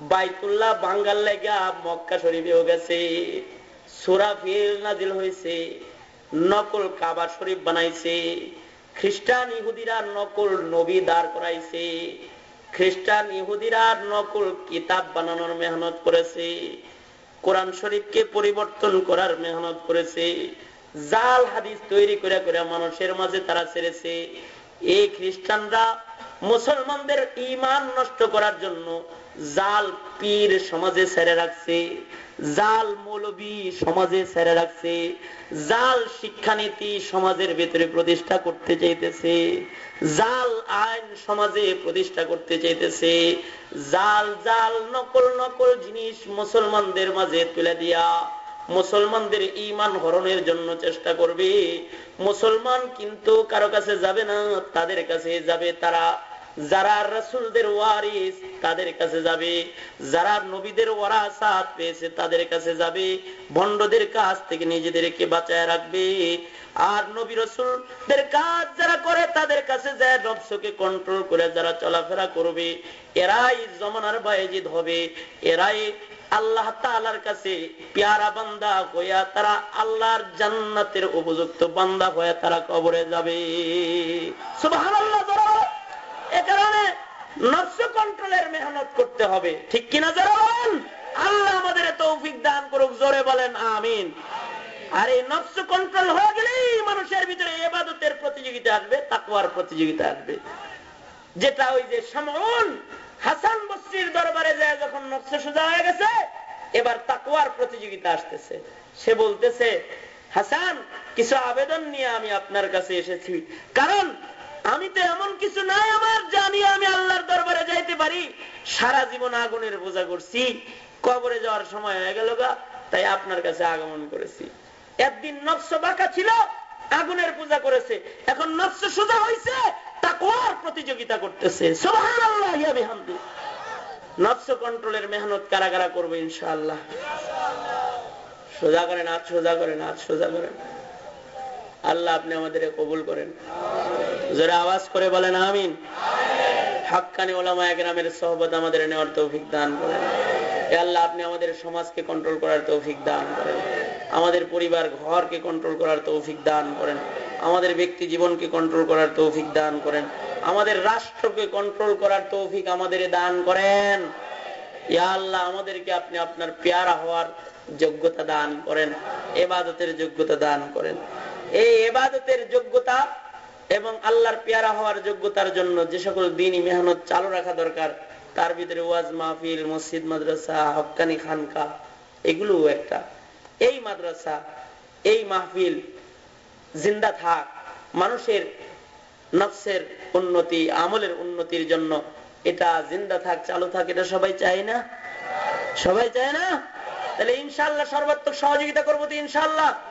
বাইতুল্লাহ বাঙ্গাল লেগা মক্কা শরীফেও গেছে। সোরা ফিল নাজিল হয়েছে, নকল কাবা শরীফ বানাইছে, খ্রিস্টান ইহুদিরা নকল নবী দাঁড় করাইছে, খ্রিস্টান ইহুদিরা নকল কিতাব বানানোর মেহনত করেছে, কোরআন শরীফকে পরিবর্তন করার মেহনত করেছে, জাল হাদিস তৈরি করে করে মানুষের মাঝে তারা ছেড়েছে। এই খ্রিস্টানরা মুসলমানদের ইমান নষ্ট করার জন্য জাল পীর সমাজে ছেড়ে রাখছে, জাল মৌলবী সমাজে ছেড়ে রাখছে, জাল শিক্ষানীতি সমাজের ভেতরে প্রতিষ্ঠা করতে চাইতেছে, জাল আইন সমাজে প্রতিষ্ঠা করতে চাইতেছে, জাল জাল, নকল নকল জিনিস মুসলমানদের মাঝে তুলে দিয়া মুসলমানদের ইমান হরণের জন্য চেষ্টা করবে। মুসলমান কিন্তু কারও কাছে যাবে না, তাদের কাছে যাবে তারা যারা রসুলদের ওয়ারিস তাদের কাছে যাবে, যারা নবীদের ওয়ারাসাত পেয়েছে তাদের কাছে যাবে ভণ্ডদের কাছ থেকে নিজেদেরকে বাঁচায় রাখবে। আর নবী রসুলদের কাজ যারা করে তাদের কাছে যায় কন্ট্রোল করে যারা চলাফেরা করবে, এরাই জমানার বায়েজিদ হবে, এরাই আল্লাহ তালার কাছে পেয়ারা বান্দা হইয়া তারা আল্লাহর জান্নাতের উপযুক্ত বান্দা হয়ে তারা কবরে যাবে। কারণে নফস কন্ট্রোলের মেহনত করতে হবে। ঠিক কিনা যারা আল্লাহ আমাদের তৌফিক দান করুক, জোরে বলেন, আমিন। আর এই নফস কন্ট্রোল হয়ে গেলেই মানুষের ভিতরে এবাদতের প্রতিযোগিতা আসবে তাকুয়ার প্রতিযোগিতা আসবে। যেটা ওই যে সমন হাসান বস্রির দরবারে যায়, যখন নফস সোজা হয়ে গেছে, এবার তাকুয়ার প্রতিযোগিতা আসতেছে। সে বলতেছে, হাসান, কিছু আবেদন নিয়ে আমি আপনার কাছে এসেছি। কারণ আমি তো এমন কিছু নাই আমার জানি আমি আল্লাহর দরবারে যাইতে পারি। সারা জীবন আগুনের বোঝা করছি, কবরে যাওয়ার সময় হয়ে গেল গা, তাই আপনার কাছে আগমন করেছি। একদিন নকশ বাঁকা ছিল, আগুনের পূজা করেছে। এখন নকশ সোজা হয়েছে তাকুয়ার প্রতিযোগিতা করতেছে। নকশ কন্ট্রোলের মেহনত কারা কারা করবে, ইনশাআল্লাহ। সোজা করেন আজ সোজা করেন আজ সোজা করেন আল্লাহ আপনি আমাদের কবুল করেন। যারা আওয়াজ করে বলেন, আমিন। হাক্কানি ওলামা একরামের সহবত আমাদের নেওয়ার তৌফিক দান করেন। আল্লাহ আপনি আমাদের সমাজকে কন্ট্রোল করার তৌফিক দান করেন। আমাদের পরিবার ঘরকে কন্ট্রোল করার তৌফিক দান করেন। আমাদের ব্যক্তি জীবনকে কন্ট্রোল করার তৌফিক দান করেন। আমাদের রাষ্ট্রকে কন্ট্রোল করার তৌফিক আমাদের দান করেন। আল্লাহ, আমাদেরকে আপনি আপনার পেয়ারা হওয়ার যোগ্যতা দান করেন, এবাদতের যোগ্যতা দান করেন। এই এবাদতের যোগ্যতা এবং আল্লাহর পেয়ারা হওয়ার যোগ্যতার জন্য যে সকল দিনই মেহনত চালু রাখা দরকার, তার ভিতরে ওয়াজ মাহফিল, মসজিদ, মাদ্রাসা হকানি খানকা এগুলো একটা। এই মাদ্রাসা, এই মাহফিল জিন্দা থাক, মানুষের নফসের উন্নতি, আমলের উন্নতির জন্য এটা জিন্দা থাক, চালু থাক, এটা সবাই চায় না? সবাই চায় না? তাহলে ইনশাল্লাহ সর্বাত্মক সহযোগিতা করব তো ইনশাল্লাহ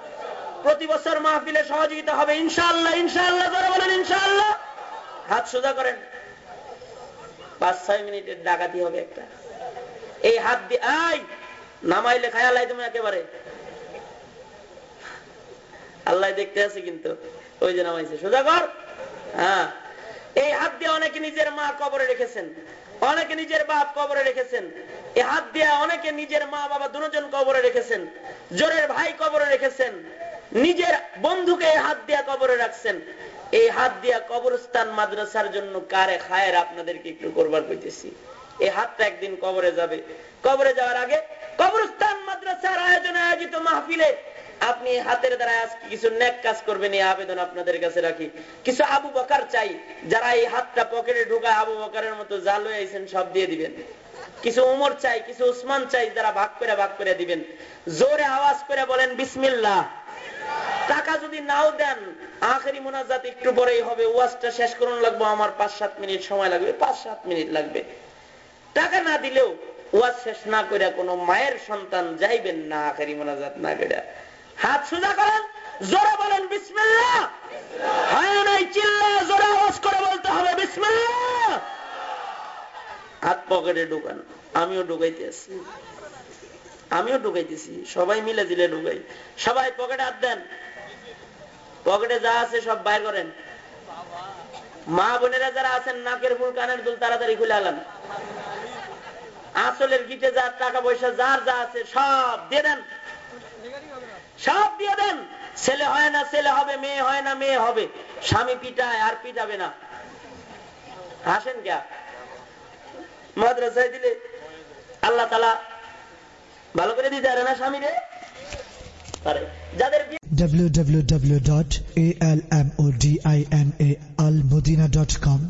প্রতি বছর মাহফিলে সহযোগিতা হবে। ইনশাল্লাহ ইনশাল্লাহ যারা বলেন ইনশাল্লাহ হাত সোজা করেন। পাঁচ, ছয় মিনিটের ডাকাতি হবে একটা। এই হাত দিয়ে, আই! নামাইলে খায়ালাই তুমি একেবারে। আল্লাহ দেখতে আছে কিন্তু। ওই যে নামাইছে। সোজা কর। হ্যাঁ। এই হাত দিয়ে অনেকে নিজের মা কবরে রেখেছেন। অনেকে নিজের বাপ কবরে রেখেছেন। এই হাত দিয়ে অনেকে নিজের মা বাবা দুজন কবরে রেখেছেন। জোরের ভাই কবরে রেখেছেন। নিজের বন্ধুকে হাত দিয়া কবরে রাখছেন। এই হাত দিয়া কবরস্থান মাদ্রাসার জন্য কারে খায়ের আপনাদেরকে একটু করবার কইতেছি। এই হাতটা একদিন কবরে যাবে। কবরে যাওয়ার আগে কবরস্থান মাদ্রাসার আয়োজনে আয়োজিত মাহফিলে আপনি হাতের দ্বারা আজকে কিছু নেক কাজ করবেন, এই আবেদন আপনাদের কাছে রাখি। কিছু আবু বকার চাই, যারা এই হাতটা পকেটে ঢুকায় আবু বকারের মতো জাল হয়ে আইছেন, সব দিয়ে দিবেন। কিছু উমর চাই, কিছু উসমান চাই, যারা ভাগ করে ভাগ করে দিবেন। জোরে আওয়াজ করে বলেন, বিসমিল্লাহ। টাকা যদি নাও দেন, আখেরি মোনাজাত একটু পরেই হবে, ওয়াজটা শেষ করুন লাগবো, আমার পাঁচ সাত মিনিট সময় লাগবে পাঁচ সাত মিনিট লাগবে। টাকা না দিলেও ওয়াজ শেষ না করে কোনো মায়ের সন্তান যাইবেন না আখেরি মোনাজাত না করে হাত সোজা করেন, জোরে বলেন, বিসমিল্লাহ! হয় নাই চিল্লা জোরে আওয়াজ করে বলতে হবে, বিসমিল্লাহ! হাত পকেটে ঢুকান, আমিও ঢুকাইতে আছি আমিও ঢুকাইতেছি সবাই মিলে দিলে ঢুকাই। সবাই পকেটে হাত দেন। পকেটে যা আছে সব বাইর করেন। মা বোনেরা যারা আছেন, নাকের ফুল, কানের দুল, তাড়াতাড়ি খুলে আলান। আসলের গিটে যার টাকা পয়সা, যার যা আছে, সব দিয়ে দেন। সব দিয়ে দেন। ছেলে হয় না, ছেলে হবে, মেয়ে হয় না, মেয়ে হবে। স্বামী পিটায়, আর পিটাবে না। হাসেন কে মাদ্রাসায় দিলে আল্লাহ তালা ভালো করে দিতে পারে না স্বামীরে পারে যাদের www.almodinaalmodina.com